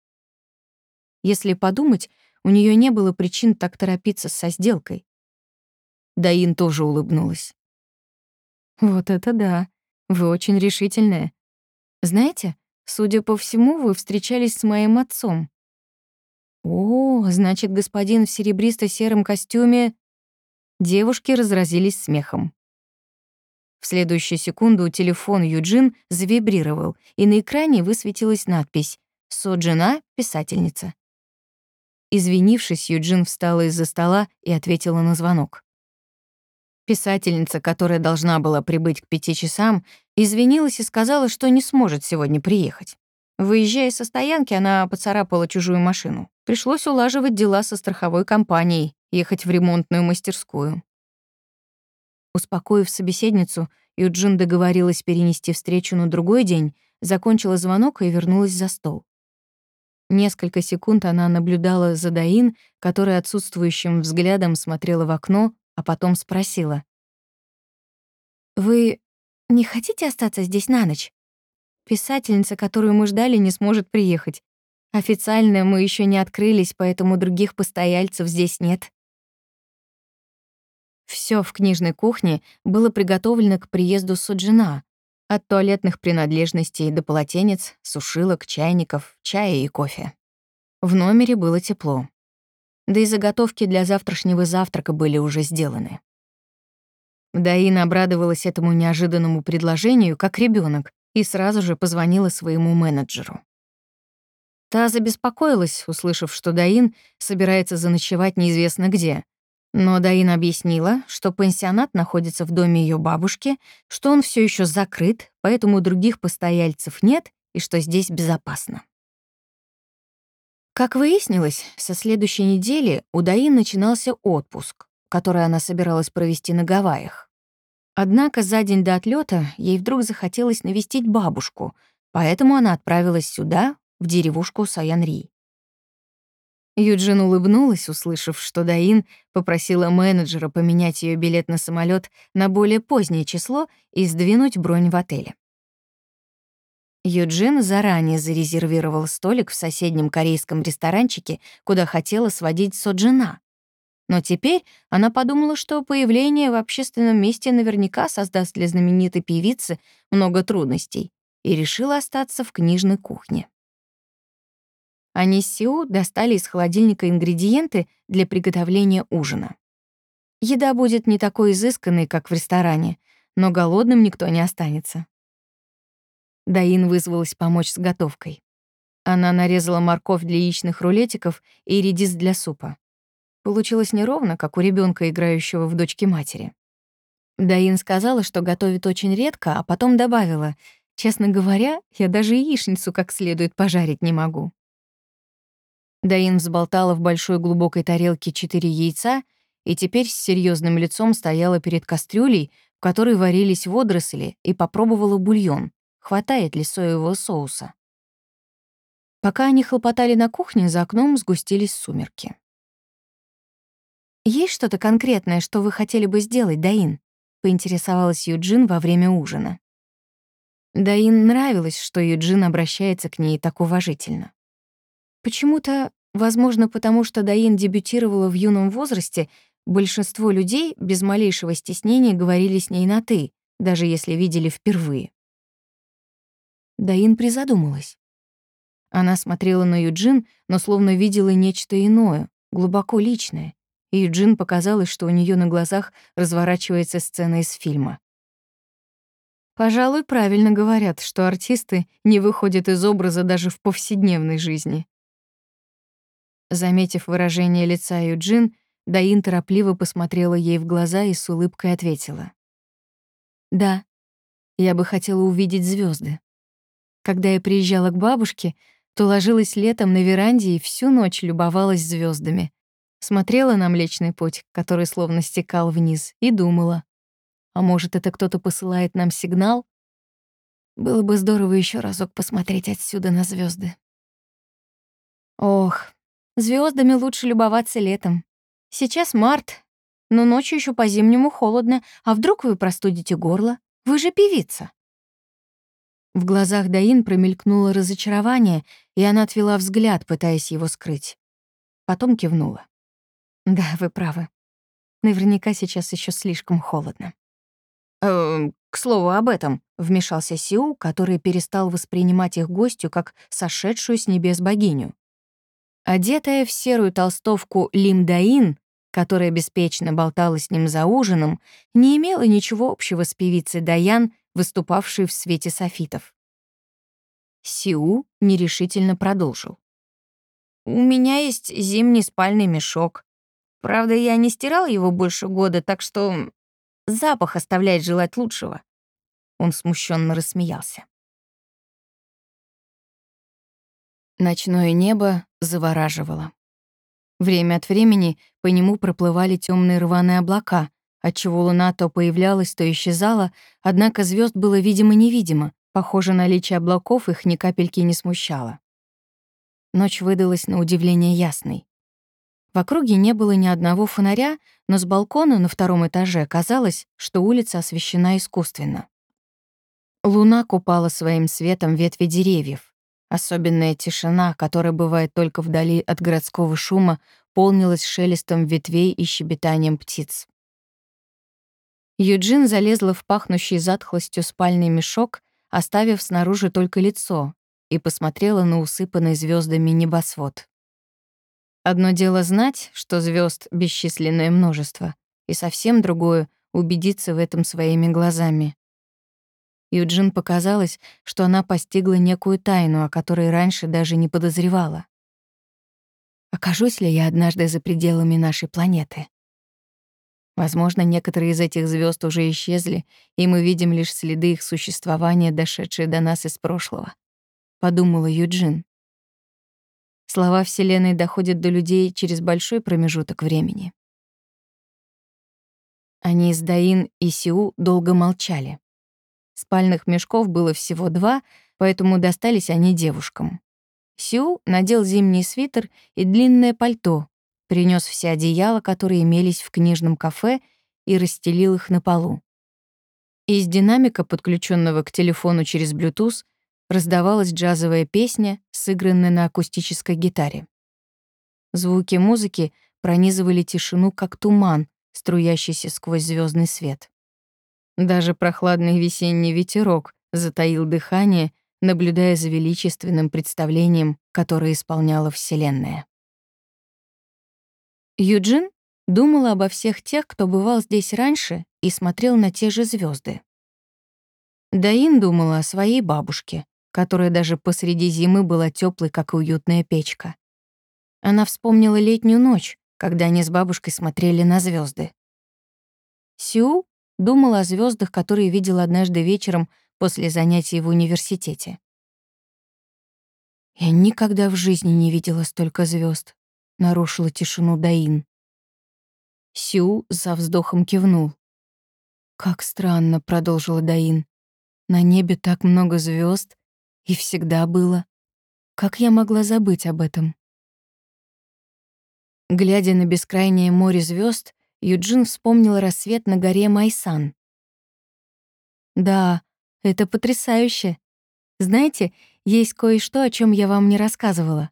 Если подумать, у нее не было причин так торопиться со сделкой. Даин тоже улыбнулась. «Вот это да, вы очень решительная. Знаете, судя по всему, вы встречались с моим отцом». «О, значит, господин в серебристо-сером костюме...» Девушки разразились смехом. В следующую секунду телефон Юджин завибрировал, и на экране высветилась надпись «Соджина, писательница». Извинившись, Юджин встала из-за стола и ответила на звонок. Писательница, которая должна была прибыть к пяти часам, извинилась и сказала, что не сможет сегодня приехать. Выезжая со стоянки, она поцарапала чужую машину. Пришлось улаживать дела со страховой компанией, ехать в ремонтную мастерскую. Успокоив собеседницу, Юджин договорилась перенести встречу на другой день, закончила звонок и вернулась за стол. Несколько секунд она наблюдала за Даин, которая отсутствующим взглядом смотрела в окно, а потом спросила. «Вы не хотите остаться здесь на ночь? Писательница, которую мы ждали, не сможет приехать. Официально мы еще не открылись, поэтому других постояльцев здесь нет». Все в книжной кухне было приготовлено к приезду Суджина, от туалетных принадлежностей до полотенец, сушилок, чайников, чая и кофе. В номере было тепло. Да и заготовки для завтрашнего завтрака были уже сделаны. Даина обрадовалась этому неожиданному предложению, как ребенок, и сразу же позвонила своему менеджеру. Та забеспокоилась, услышав, что Даин собирается заночевать неизвестно где. Но Даин объяснила, что пансионат находится в доме ее бабушки, что он все еще закрыт, поэтому других постояльцев нет и что здесь безопасно. Как выяснилось, со следующей недели у Даин начинался отпуск, который она собиралась провести на Гавайях. Однако за день до отлета ей вдруг захотелось навестить бабушку, поэтому она отправилась сюда, в деревушку Саянри. Юджин улыбнулась, услышав, что Даин попросила менеджера поменять ее билет на самолет на более позднее число и сдвинуть бронь в отеле. Юджин заранее зарезервировал столик в соседнем корейском ресторанчике, куда хотела сводить Соджина. Но теперь она подумала, что появление в общественном месте наверняка создаст для знаменитой певицы много трудностей, и решила остаться в книжной кухне. Они с Сиу достали из холодильника ингредиенты для приготовления ужина. Еда будет не такой изысканной, как в ресторане, но голодным никто не останется. Даин вызвалась помочь с готовкой. Она нарезала морковь для яичных рулетиков и редис для супа. Получилось неровно, как у ребенка, играющего в дочки матери. Даин сказала, что готовит очень редко, а потом добавила, «Честно говоря, я даже яичницу как следует пожарить не могу». Даин взболтала в большой глубокой тарелке четыре яйца и теперь с серьезным лицом стояла перед кастрюлей, в которой варились водоросли, и попробовала бульон, хватает ли соевого соуса. Пока они хлопотали на кухне, за окном сгустились сумерки. «Есть что-то конкретное, что вы хотели бы сделать, Даин?» — поинтересовалась Юджин во время ужина. Даин нравилось, что Юджин обращается к ней так уважительно. Почему-то, возможно, потому что Даин дебютировала в юном возрасте, большинство людей без малейшего стеснения говорили с ней на «ты», даже если видели впервые. Даин призадумалась. Она смотрела на Юджин, но словно видела нечто иное, глубоко личное, и Юджин показалось, что у нее на глазах разворачивается сцена из фильма. Пожалуй, правильно говорят, что артисты не выходят из образа даже в повседневной жизни. Заметив выражение лица Юджин, Даин торопливо посмотрела ей в глаза и с улыбкой ответила. «Да, я бы хотела увидеть звезды. Когда я приезжала к бабушке, то ложилась летом на веранде и всю ночь любовалась звездами, Смотрела на Млечный Путь, который словно стекал вниз, и думала, а может, это кто-то посылает нам сигнал? Было бы здорово еще разок посмотреть отсюда на звезды. Ох, Звездами лучше любоваться летом. Сейчас март, но ночью еще по-зимнему холодно. А вдруг вы простудите горло? Вы же певица. В глазах Даин промелькнуло разочарование, и она отвела взгляд, пытаясь его скрыть. Потом кивнула. «Да, вы правы. Наверняка сейчас еще слишком холодно». «Э, «К слову об этом», — вмешался Сиу, который перестал воспринимать их гостью как сошедшую с небес богиню. Одетая в серую толстовку Лимдаин, которая беспечно болтала с ним за ужином, не имела ничего общего с певицей Даян, выступавшей в свете софитов. Сиу нерешительно продолжил. «У меня есть зимний спальный мешок. Правда, я не стирал его больше года, так что запах оставляет желать лучшего». Он смущенно рассмеялся. Ночное небо завораживало. Время от времени по нему проплывали темные рваные облака, отчего луна то появлялась, то исчезала, однако звезд было видимо-невидимо, похоже, наличие облаков их ни капельки не смущало. Ночь выдалась на удивление ясной. В округе не было ни одного фонаря, но с балкона на втором этаже казалось, что улица освещена искусственно. Луна купала своим светом ветви деревьев. Особенная тишина, которая бывает только вдали от городского шума, полнилась шелестом ветвей и щебетанием птиц. Юджин залезла в пахнущий затхлостью спальный мешок, оставив снаружи только лицо, и посмотрела на усыпанный звездами небосвод. Одно дело знать, что звезд бесчисленное множество, и совсем другое — убедиться в этом своими глазами. Юджин показалось, что она постигла некую тайну, о которой раньше даже не подозревала. Окажусь ли я однажды за пределами нашей планеты? Возможно, некоторые из этих звезд уже исчезли, и мы видим лишь следы их существования, дошедшие до нас из прошлого. Подумала Юджин. Слова Вселенной доходят до людей через большой промежуток времени. Они с Даин и Сиу долго молчали. Спальных мешков было всего два, поэтому достались они девушкам. Сиу надел зимний свитер и длинное пальто, принес все одеяла, которые имелись в книжном кафе, и расстелил их на полу. Из динамика, подключенного к телефону через Bluetooth, раздавалась джазовая песня, сыгранная на акустической гитаре. Звуки музыки пронизывали тишину, как туман, струящийся сквозь звездный свет. Даже прохладный весенний ветерок затаил дыхание, наблюдая за величественным представлением, которое исполняла Вселенная. Юджин думала обо всех тех, кто бывал здесь раньше и смотрел на те же звезды. Даин думала о своей бабушке, которая даже посреди зимы была теплой, как уютная печка. Она вспомнила летнюю ночь, когда они с бабушкой смотрели на звезды. Сю думала о звездах, которые видела однажды вечером после занятий в университете. «Я никогда в жизни не видела столько звезд, нарушила тишину Даин. Сю за вздохом кивнул. «Как странно», — продолжила Даин. «На небе так много звезд, и всегда было. Как я могла забыть об этом? Глядя на бескрайнее море звезд, Юджин вспомнил рассвет на горе Майсан. «Да, это потрясающе. Знаете, есть кое-что, о чем я вам не рассказывала.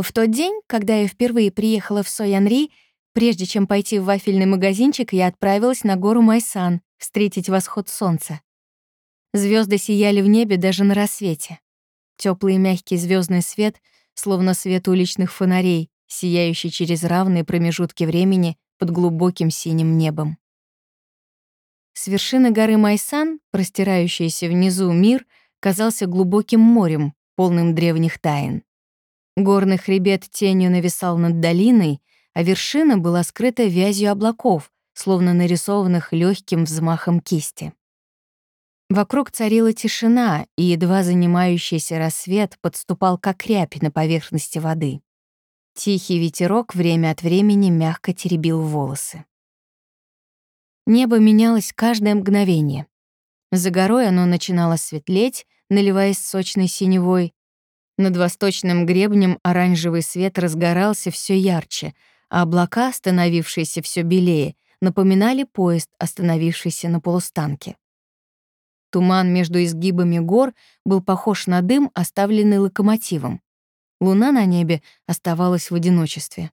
В тот день, когда я впервые приехала в Соянри, прежде чем пойти в вафельный магазинчик, я отправилась на гору Майсан встретить восход солнца. Звезды сияли в небе даже на рассвете. Теплый мягкий звездный свет, словно свет уличных фонарей, сияющий через равные промежутки времени под глубоким синим небом. С вершины горы Майсан, простирающийся внизу мир, казался глубоким морем, полным древних тайн. Горный хребет тенью нависал над долиной, а вершина была скрыта вязью облаков, словно нарисованных легким взмахом кисти. Вокруг царила тишина, и едва занимающийся рассвет подступал как рябь на поверхности воды. Тихий ветерок время от времени мягко теребил волосы. Небо менялось каждое мгновение. За горой оно начинало светлеть, наливаясь сочной синевой. Над восточным гребнем оранжевый свет разгорался все ярче, а облака, становившиеся все белее, напоминали поезд, остановившийся на полустанке. Туман между изгибами гор был похож на дым, оставленный локомотивом. Луна на небе оставалась в одиночестве.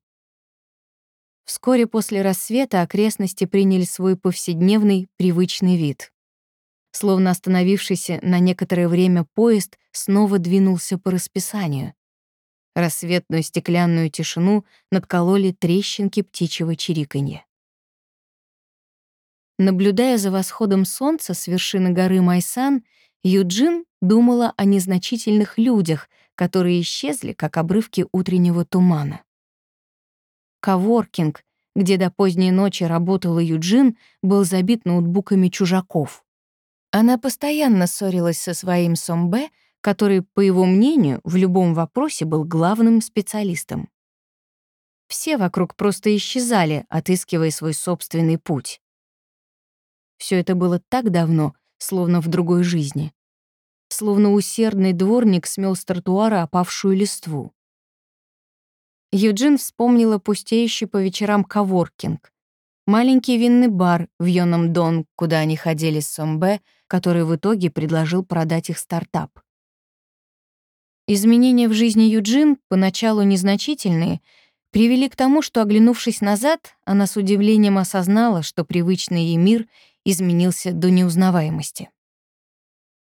Вскоре после рассвета окрестности приняли свой повседневный, привычный вид. Словно остановившийся на некоторое время поезд снова двинулся по расписанию. Рассветную стеклянную тишину надкололи трещинки птичьего чириканья. Наблюдая за восходом солнца с вершины горы Майсан, Юджин думала о незначительных людях, которые исчезли, как обрывки утреннего тумана. Коворкинг, где до поздней ночи работала Юджин, был забит ноутбуками чужаков. Она постоянно ссорилась со своим Сомбе, который, по его мнению, в любом вопросе был главным специалистом. Все вокруг просто исчезали, отыскивая свой собственный путь. Все это было так давно, словно в другой жизни. Словно усердный дворник смел с тротуара опавшую листву. Юджин вспомнила пустеющий по вечерам коворкинг. Маленький винный бар в Йоном Дон, куда они ходили с Сомбе, который в итоге предложил продать их стартап. Изменения в жизни Юджин, поначалу незначительные, привели к тому, что, оглянувшись назад, она с удивлением осознала, что привычный ей мир изменился до неузнаваемости.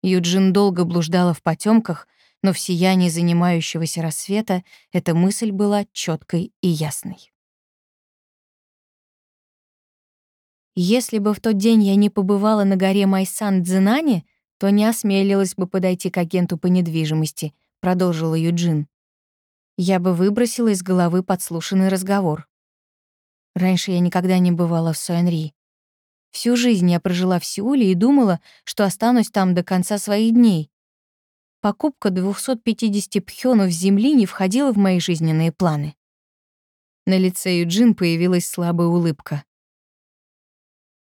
Юджин долго блуждала в потемках, но в сиянии занимающегося рассвета эта мысль была четкой и ясной. Если бы в тот день я не побывала на горе Майсан-Дзинане, то не осмелилась бы подойти к агенту по недвижимости, продолжила Юджин. Я бы выбросила из головы подслушанный разговор. Раньше я никогда не бывала в Суэнри. Всю жизнь я прожила в Сеуле и думала, что останусь там до конца своих дней. Покупка 250 пхёнов земли не входила в мои жизненные планы. На лице Юджин появилась слабая улыбка.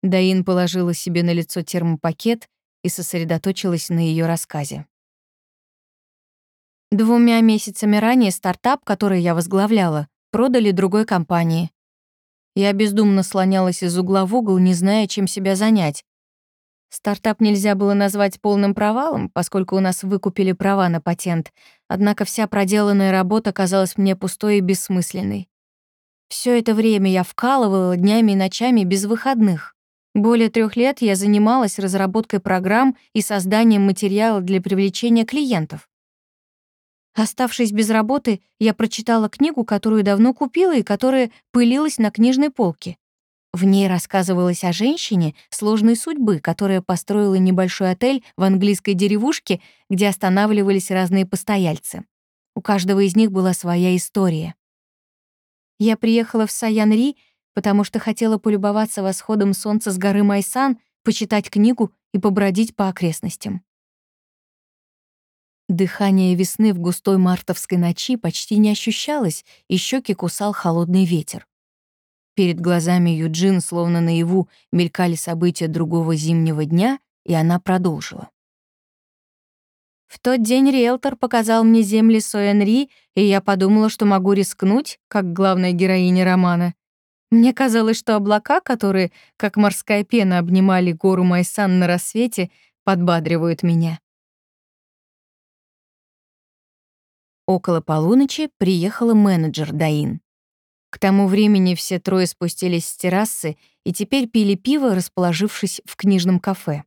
Даин положила себе на лицо термопакет и сосредоточилась на ее рассказе. Двумя месяцами ранее стартап, который я возглавляла, продали другой компании. Я бездумно слонялась из угла в угол, не зная, чем себя занять. Стартап нельзя было назвать полным провалом, поскольку у нас выкупили права на патент, однако вся проделанная работа казалась мне пустой и бессмысленной. Все это время я вкалывала днями и ночами без выходных. Более трех лет я занималась разработкой программ и созданием материала для привлечения клиентов. Оставшись без работы, я прочитала книгу, которую давно купила и которая пылилась на книжной полке. В ней рассказывалось о женщине сложной судьбы, которая построила небольшой отель в английской деревушке, где останавливались разные постояльцы. У каждого из них была своя история. Я приехала в Саян-Ри потому что хотела полюбоваться восходом солнца с горы Майсан, почитать книгу и побродить по окрестностям. Дыхание весны в густой мартовской ночи почти не ощущалось, и щеки кусал холодный ветер. Перед глазами Юджин, словно наяву, мелькали события другого зимнего дня, и она продолжила. В тот день риэлтор показал мне земли Соэнри, и я подумала, что могу рискнуть, как главная героиня романа. Мне казалось, что облака, которые, как морская пена, обнимали гору Майсан на рассвете, подбадривают меня. Около полуночи приехала менеджер Даин. К тому времени все трое спустились с террасы и теперь пили пиво, расположившись в книжном кафе.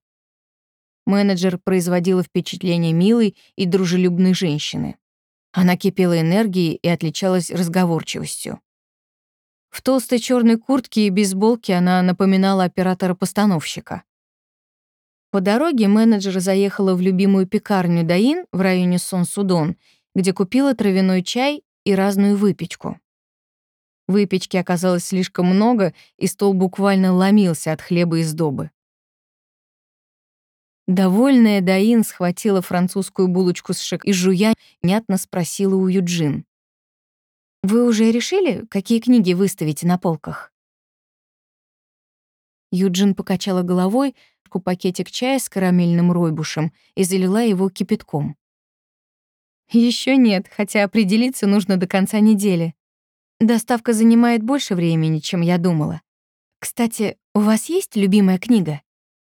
Менеджер производила впечатление милой и дружелюбной женщины. Она кипела энергией и отличалась разговорчивостью. В толстой черной куртке и бейсболке она напоминала оператора-постановщика. По дороге менеджер заехала в любимую пекарню Даин в районе Сон-Судон, где купила травяной чай и разную выпечку. Выпечки оказалось слишком много, и стол буквально ломился от хлеба и сдобы. Довольная Даин схватила французскую булочку с шек и жуя, нятно спросила у Юджин. Вы уже решили, какие книги выставите на полках? Юджин покачала головой, пакетик чая с карамельным ройбушем и залила его кипятком. Еще нет, хотя определиться нужно до конца недели. Доставка занимает больше времени, чем я думала. Кстати, у вас есть любимая книга?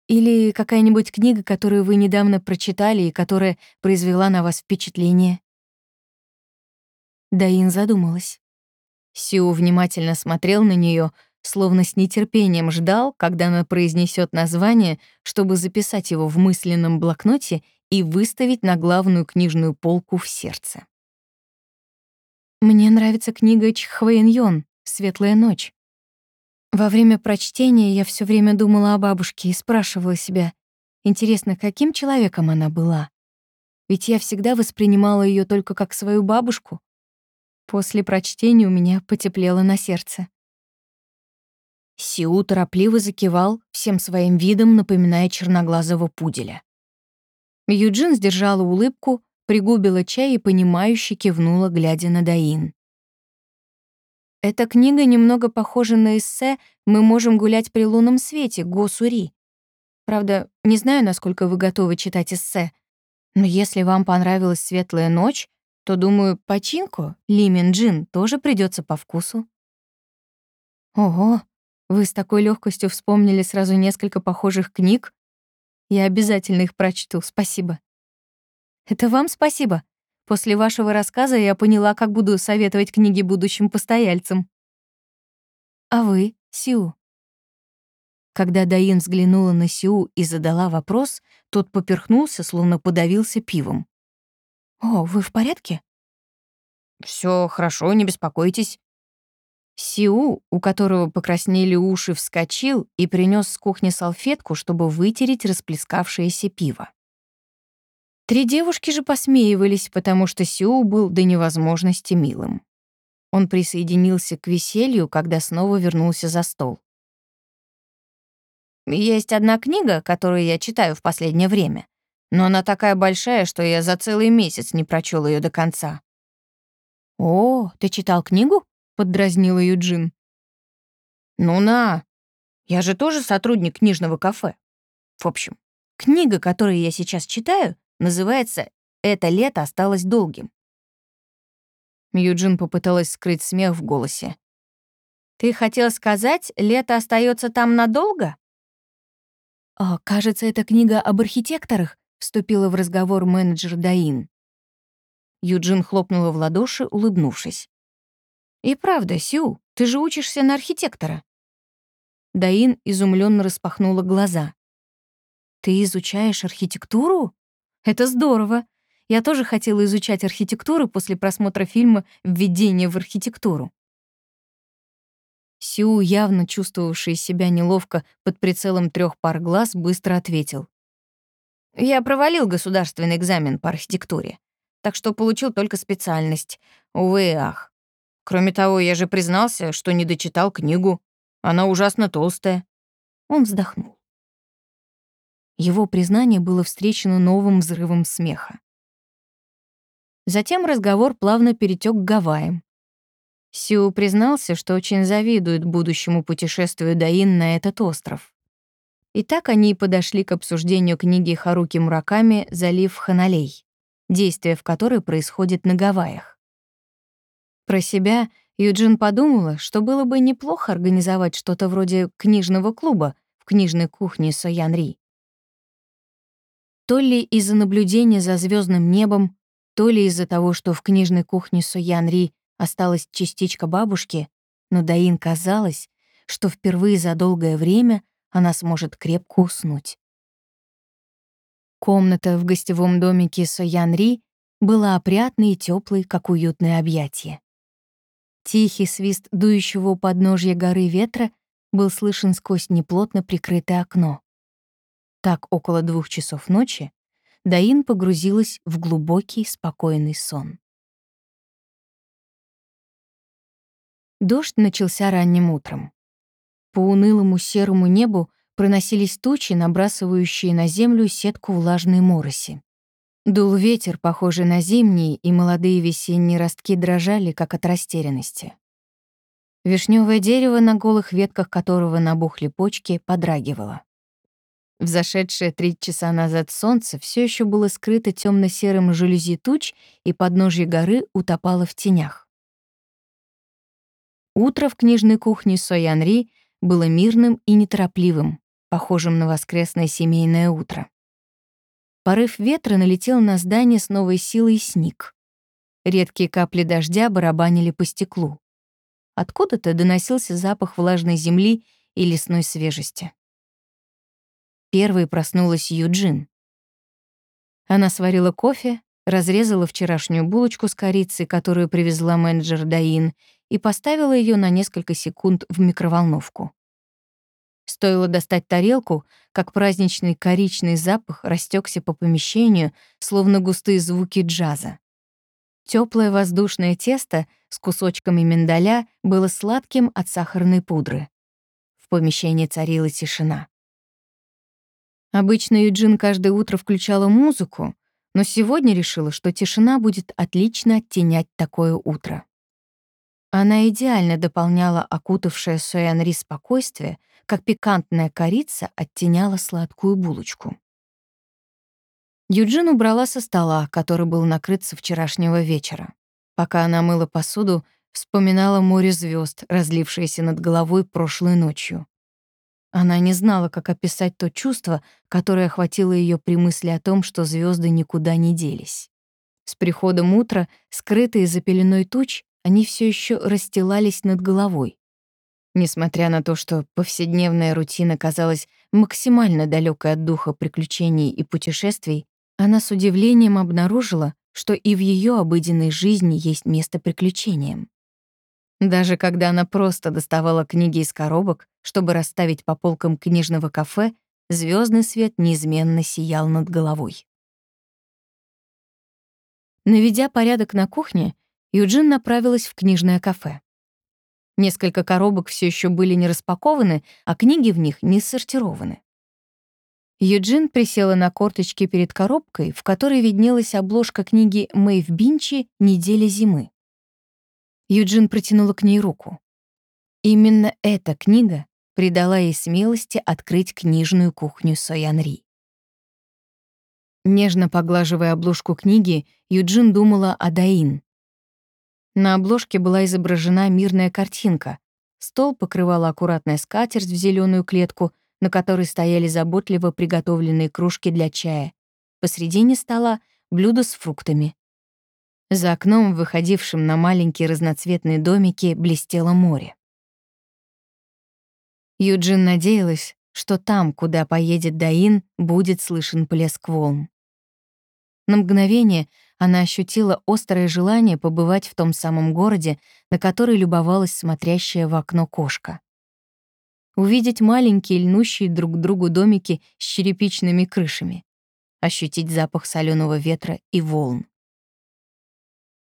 Или какая-нибудь книга, которую вы недавно прочитали и которая произвела на вас впечатление? Даин задумалась. Сиу внимательно смотрел на нее, словно с нетерпением ждал, когда она произнесет название, чтобы записать его в мысленном блокноте и выставить на главную книжную полку в сердце. Мне нравится книга Чхвейн Йон «Светлая ночь». Во время прочтения я все время думала о бабушке и спрашивала себя, интересно, каким человеком она была? Ведь я всегда воспринимала ее только как свою бабушку, После прочтения у меня потеплело на сердце. Сиу торопливо закивал, всем своим видом напоминая черноглазого пуделя. Юджин сдержала улыбку, пригубила чай и понимающе кивнула, глядя на Даин. Эта книга немного похожа на эссе «Мы можем гулять при лунном свете» Го Сури. Правда, не знаю, насколько вы готовы читать эссе, но если вам понравилась «Светлая ночь», то, думаю, починку Лимин Джин тоже придется по вкусу. Ого, вы с такой легкостью вспомнили сразу несколько похожих книг. Я обязательно их прочту, спасибо. Это вам спасибо. После вашего рассказа я поняла, как буду советовать книги будущим постояльцам. А вы, Сиу? Когда Даин взглянула на Сиу и задала вопрос, тот поперхнулся, словно подавился пивом. «О, вы в порядке?» Все хорошо, не беспокойтесь». Сиу, у которого покраснели уши, вскочил и принес с кухни салфетку, чтобы вытереть расплескавшееся пиво. Три девушки же посмеивались, потому что Сиу был до невозможности милым. Он присоединился к веселью, когда снова вернулся за стол. «Есть одна книга, которую я читаю в последнее время, но она такая большая, что я за целый месяц не прочел ее до конца. «О, ты читал книгу?» — поддразнила Юджин. «Ну на, я же тоже сотрудник книжного кафе. В общем, книга, которую я сейчас читаю, называется «Это лето осталось долгим». Юджин попыталась скрыть смех в голосе. «Ты хотел сказать, лето остается там надолго?» «О, кажется, это книга об архитекторах», — вступила в разговор менеджер Даин. Юджин хлопнула в ладоши, улыбнувшись. «И правда, Сю, ты же учишься на архитектора». Даин изумленно распахнула глаза. «Ты изучаешь архитектуру? Это здорово. Я тоже хотела изучать архитектуру после просмотра фильма «Введение в архитектуру». Сю, явно чувствовавший себя неловко под прицелом трех пар глаз, быстро ответил. «Я провалил государственный экзамен по архитектуре так что получил только специальность. Увы и ах. Кроме того, я же признался, что не дочитал книгу. Она ужасно толстая. Он вздохнул. Его признание было встречено новым взрывом смеха. Затем разговор плавно перетек к Гавайям. Сиу признался, что очень завидует будущему путешествию Даин на этот остров. И так они и подошли к обсуждению книги Харуки Мураками «Залив Ханалей» действие в которой происходит на Гавайях. Про себя Юджин подумала, что было бы неплохо организовать что-то вроде книжного клуба в книжной кухне Соян-Ри. То ли из-за наблюдения за звездным небом, то ли из-за того, что в книжной кухне Соян-Ри осталась частичка бабушки, но Даин казалось, что впервые за долгое время она сможет крепко уснуть. Комната в гостевом домике Соян-Ри была опрятной и теплой, как уютное объятие. Тихий свист дующего у подножья горы ветра был слышен сквозь неплотно прикрытое окно. Так около двух часов ночи Даин погрузилась в глубокий, спокойный сон. Дождь начался ранним утром. По унылому серому небу проносились тучи, набрасывающие на землю сетку влажной мороси. Дул ветер, похожий на зимний, и молодые весенние ростки дрожали, как от растерянности. Вишневое дерево, на голых ветках которого набухли почки, подрагивало. Взошедшее три часа назад солнце все еще было скрыто темно серым жалюзи туч, и подножье горы утопало в тенях. Утро в книжной кухне Соянри было мирным и неторопливым, похожим на воскресное семейное утро. Порыв ветра налетел на здание с новой силой сник. Редкие капли дождя барабанили по стеклу. Откуда-то доносился запах влажной земли и лесной свежести. Первой проснулась Юджин. Она сварила кофе, разрезала вчерашнюю булочку с корицей, которую привезла менеджер Даин, и поставила ее на несколько секунд в микроволновку. Стоило достать тарелку, как праздничный коричный запах растекся по помещению, словно густые звуки джаза. Теплое воздушное тесто с кусочками миндаля было сладким от сахарной пудры. В помещении царила тишина. Обычно Юджин каждое утро включала музыку, но сегодня решила, что тишина будет отлично оттенять такое утро. Она идеально дополняла окутавшее Суэнри спокойствие, как пикантная корица оттеняла сладкую булочку. Юджин убрала со стола, который был накрыт со вчерашнего вечера. Пока она мыла посуду, вспоминала море звезд, разлившееся над головой прошлой ночью. Она не знала, как описать то чувство, которое охватило ее при мысли о том, что звезды никуда не делись. С приходом утра, скрытые за пеленой туч, они все еще расстилались над головой. Несмотря на то, что повседневная рутина казалась максимально далекой от духа приключений и путешествий, она с удивлением обнаружила, что и в ее обыденной жизни есть место приключениям. Даже когда она просто доставала книги из коробок, чтобы расставить по полкам книжного кафе, звездный свет неизменно сиял над головой. Наведя порядок на кухне, Юджин направилась в книжное кафе. Несколько коробок все еще были не распакованы, а книги в них не сортированы. Юджин присела на корточки перед коробкой, в которой виднелась обложка книги Мэйв Бинчи «Неделя зимы». Юджин протянула к ней руку. Именно эта книга придала ей смелости открыть книжную кухню Соянри. Нежно поглаживая обложку книги, Юджин думала о Даин. На обложке была изображена мирная картинка. Стол покрывала аккуратная скатерть в зеленую клетку — на которой стояли заботливо приготовленные кружки для чая. Посредине стола — блюдо с фруктами. За окном, выходившим на маленькие разноцветные домики, блестело море. Юджин надеялась, что там, куда поедет Даин, будет слышен плеск волн. На мгновение она ощутила острое желание побывать в том самом городе, на который любовалась смотрящая в окно кошка увидеть маленькие льнущие друг к другу домики с черепичными крышами, ощутить запах соленого ветра и волн.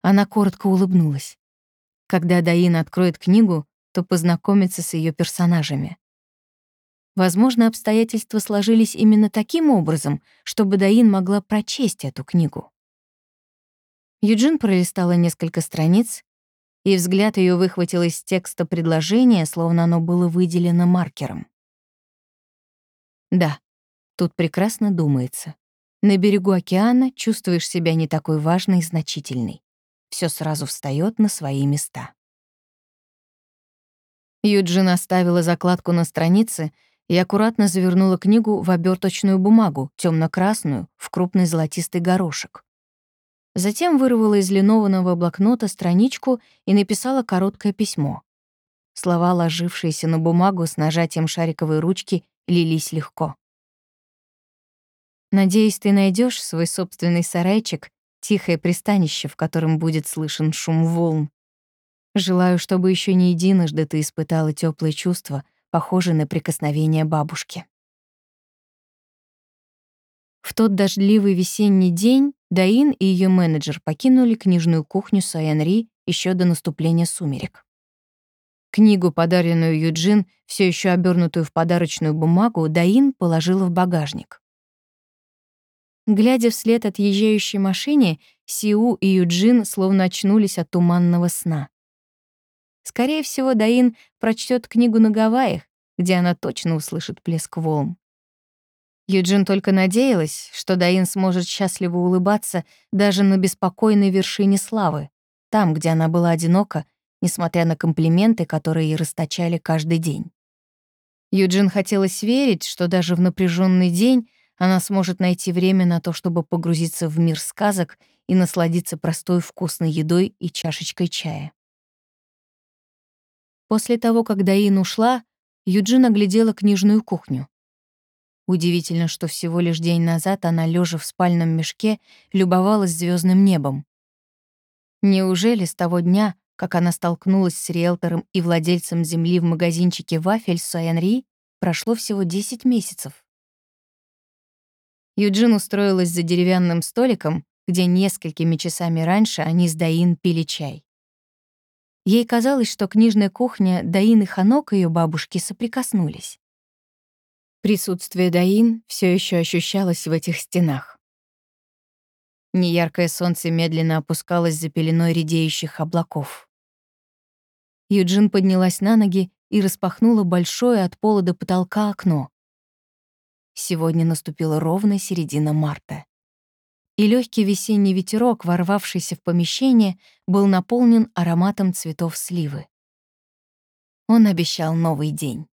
Она коротко улыбнулась. Когда Даин откроет книгу, то познакомится с ее персонажами. Возможно, обстоятельства сложились именно таким образом, чтобы Даин могла прочесть эту книгу. Юджин пролистала несколько страниц и взгляд ее выхватил из текста предложения, словно оно было выделено маркером. Да, тут прекрасно думается. На берегу океана чувствуешь себя не такой важной и значительной. Все сразу встает на свои места. Юджин оставила закладку на странице и аккуратно завернула книгу в оберточную бумагу, темно красную в крупный золотистый горошек. Затем вырвала из линованного блокнота страничку и написала короткое письмо. Слова, ложившиеся на бумагу с нажатием шариковой ручки, лились легко. «Надеюсь, ты найдешь свой собственный сарайчик, тихое пристанище, в котором будет слышен шум волн. Желаю, чтобы еще не единожды ты испытала теплые чувства, похожие на прикосновение бабушки». В тот дождливый весенний день Даин и ее менеджер покинули книжную кухню Сайенри еще до наступления сумерек. Книгу, подаренную Юджин, все еще обернутую в подарочную бумагу, Даин положила в багажник. Глядя вслед отъезжающей машине, Сиу и Юджин словно очнулись от туманного сна. Скорее всего, Даин прочтет книгу на Гавайях, где она точно услышит плеск волн. Юджин только надеялась, что Даин сможет счастливо улыбаться даже на беспокойной вершине славы, там, где она была одинока, несмотря на комплименты, которые ей расточали каждый день. Юджин хотелось верить, что даже в напряженный день она сможет найти время на то, чтобы погрузиться в мир сказок и насладиться простой вкусной едой и чашечкой чая. После того, как Даин ушла, Юджин оглядела книжную кухню. Удивительно, что всего лишь день назад она, лежа в спальном мешке, любовалась звездным небом. Неужели с того дня, как она столкнулась с риэлтором и владельцем земли в магазинчике «Вафель» Суэнри, прошло всего 10 месяцев? Юджин устроилась за деревянным столиком, где несколькими часами раньше они с Даин пили чай. Ей казалось, что книжная кухня Даин и Ханок ее бабушки соприкоснулись. Присутствие Даин все еще ощущалось в этих стенах. Неяркое солнце медленно опускалось за пеленой редеющих облаков. Юджин поднялась на ноги и распахнула большое от пола до потолка окно. Сегодня наступила ровная середина марта. И легкий весенний ветерок, ворвавшийся в помещение, был наполнен ароматом цветов сливы. Он обещал новый день.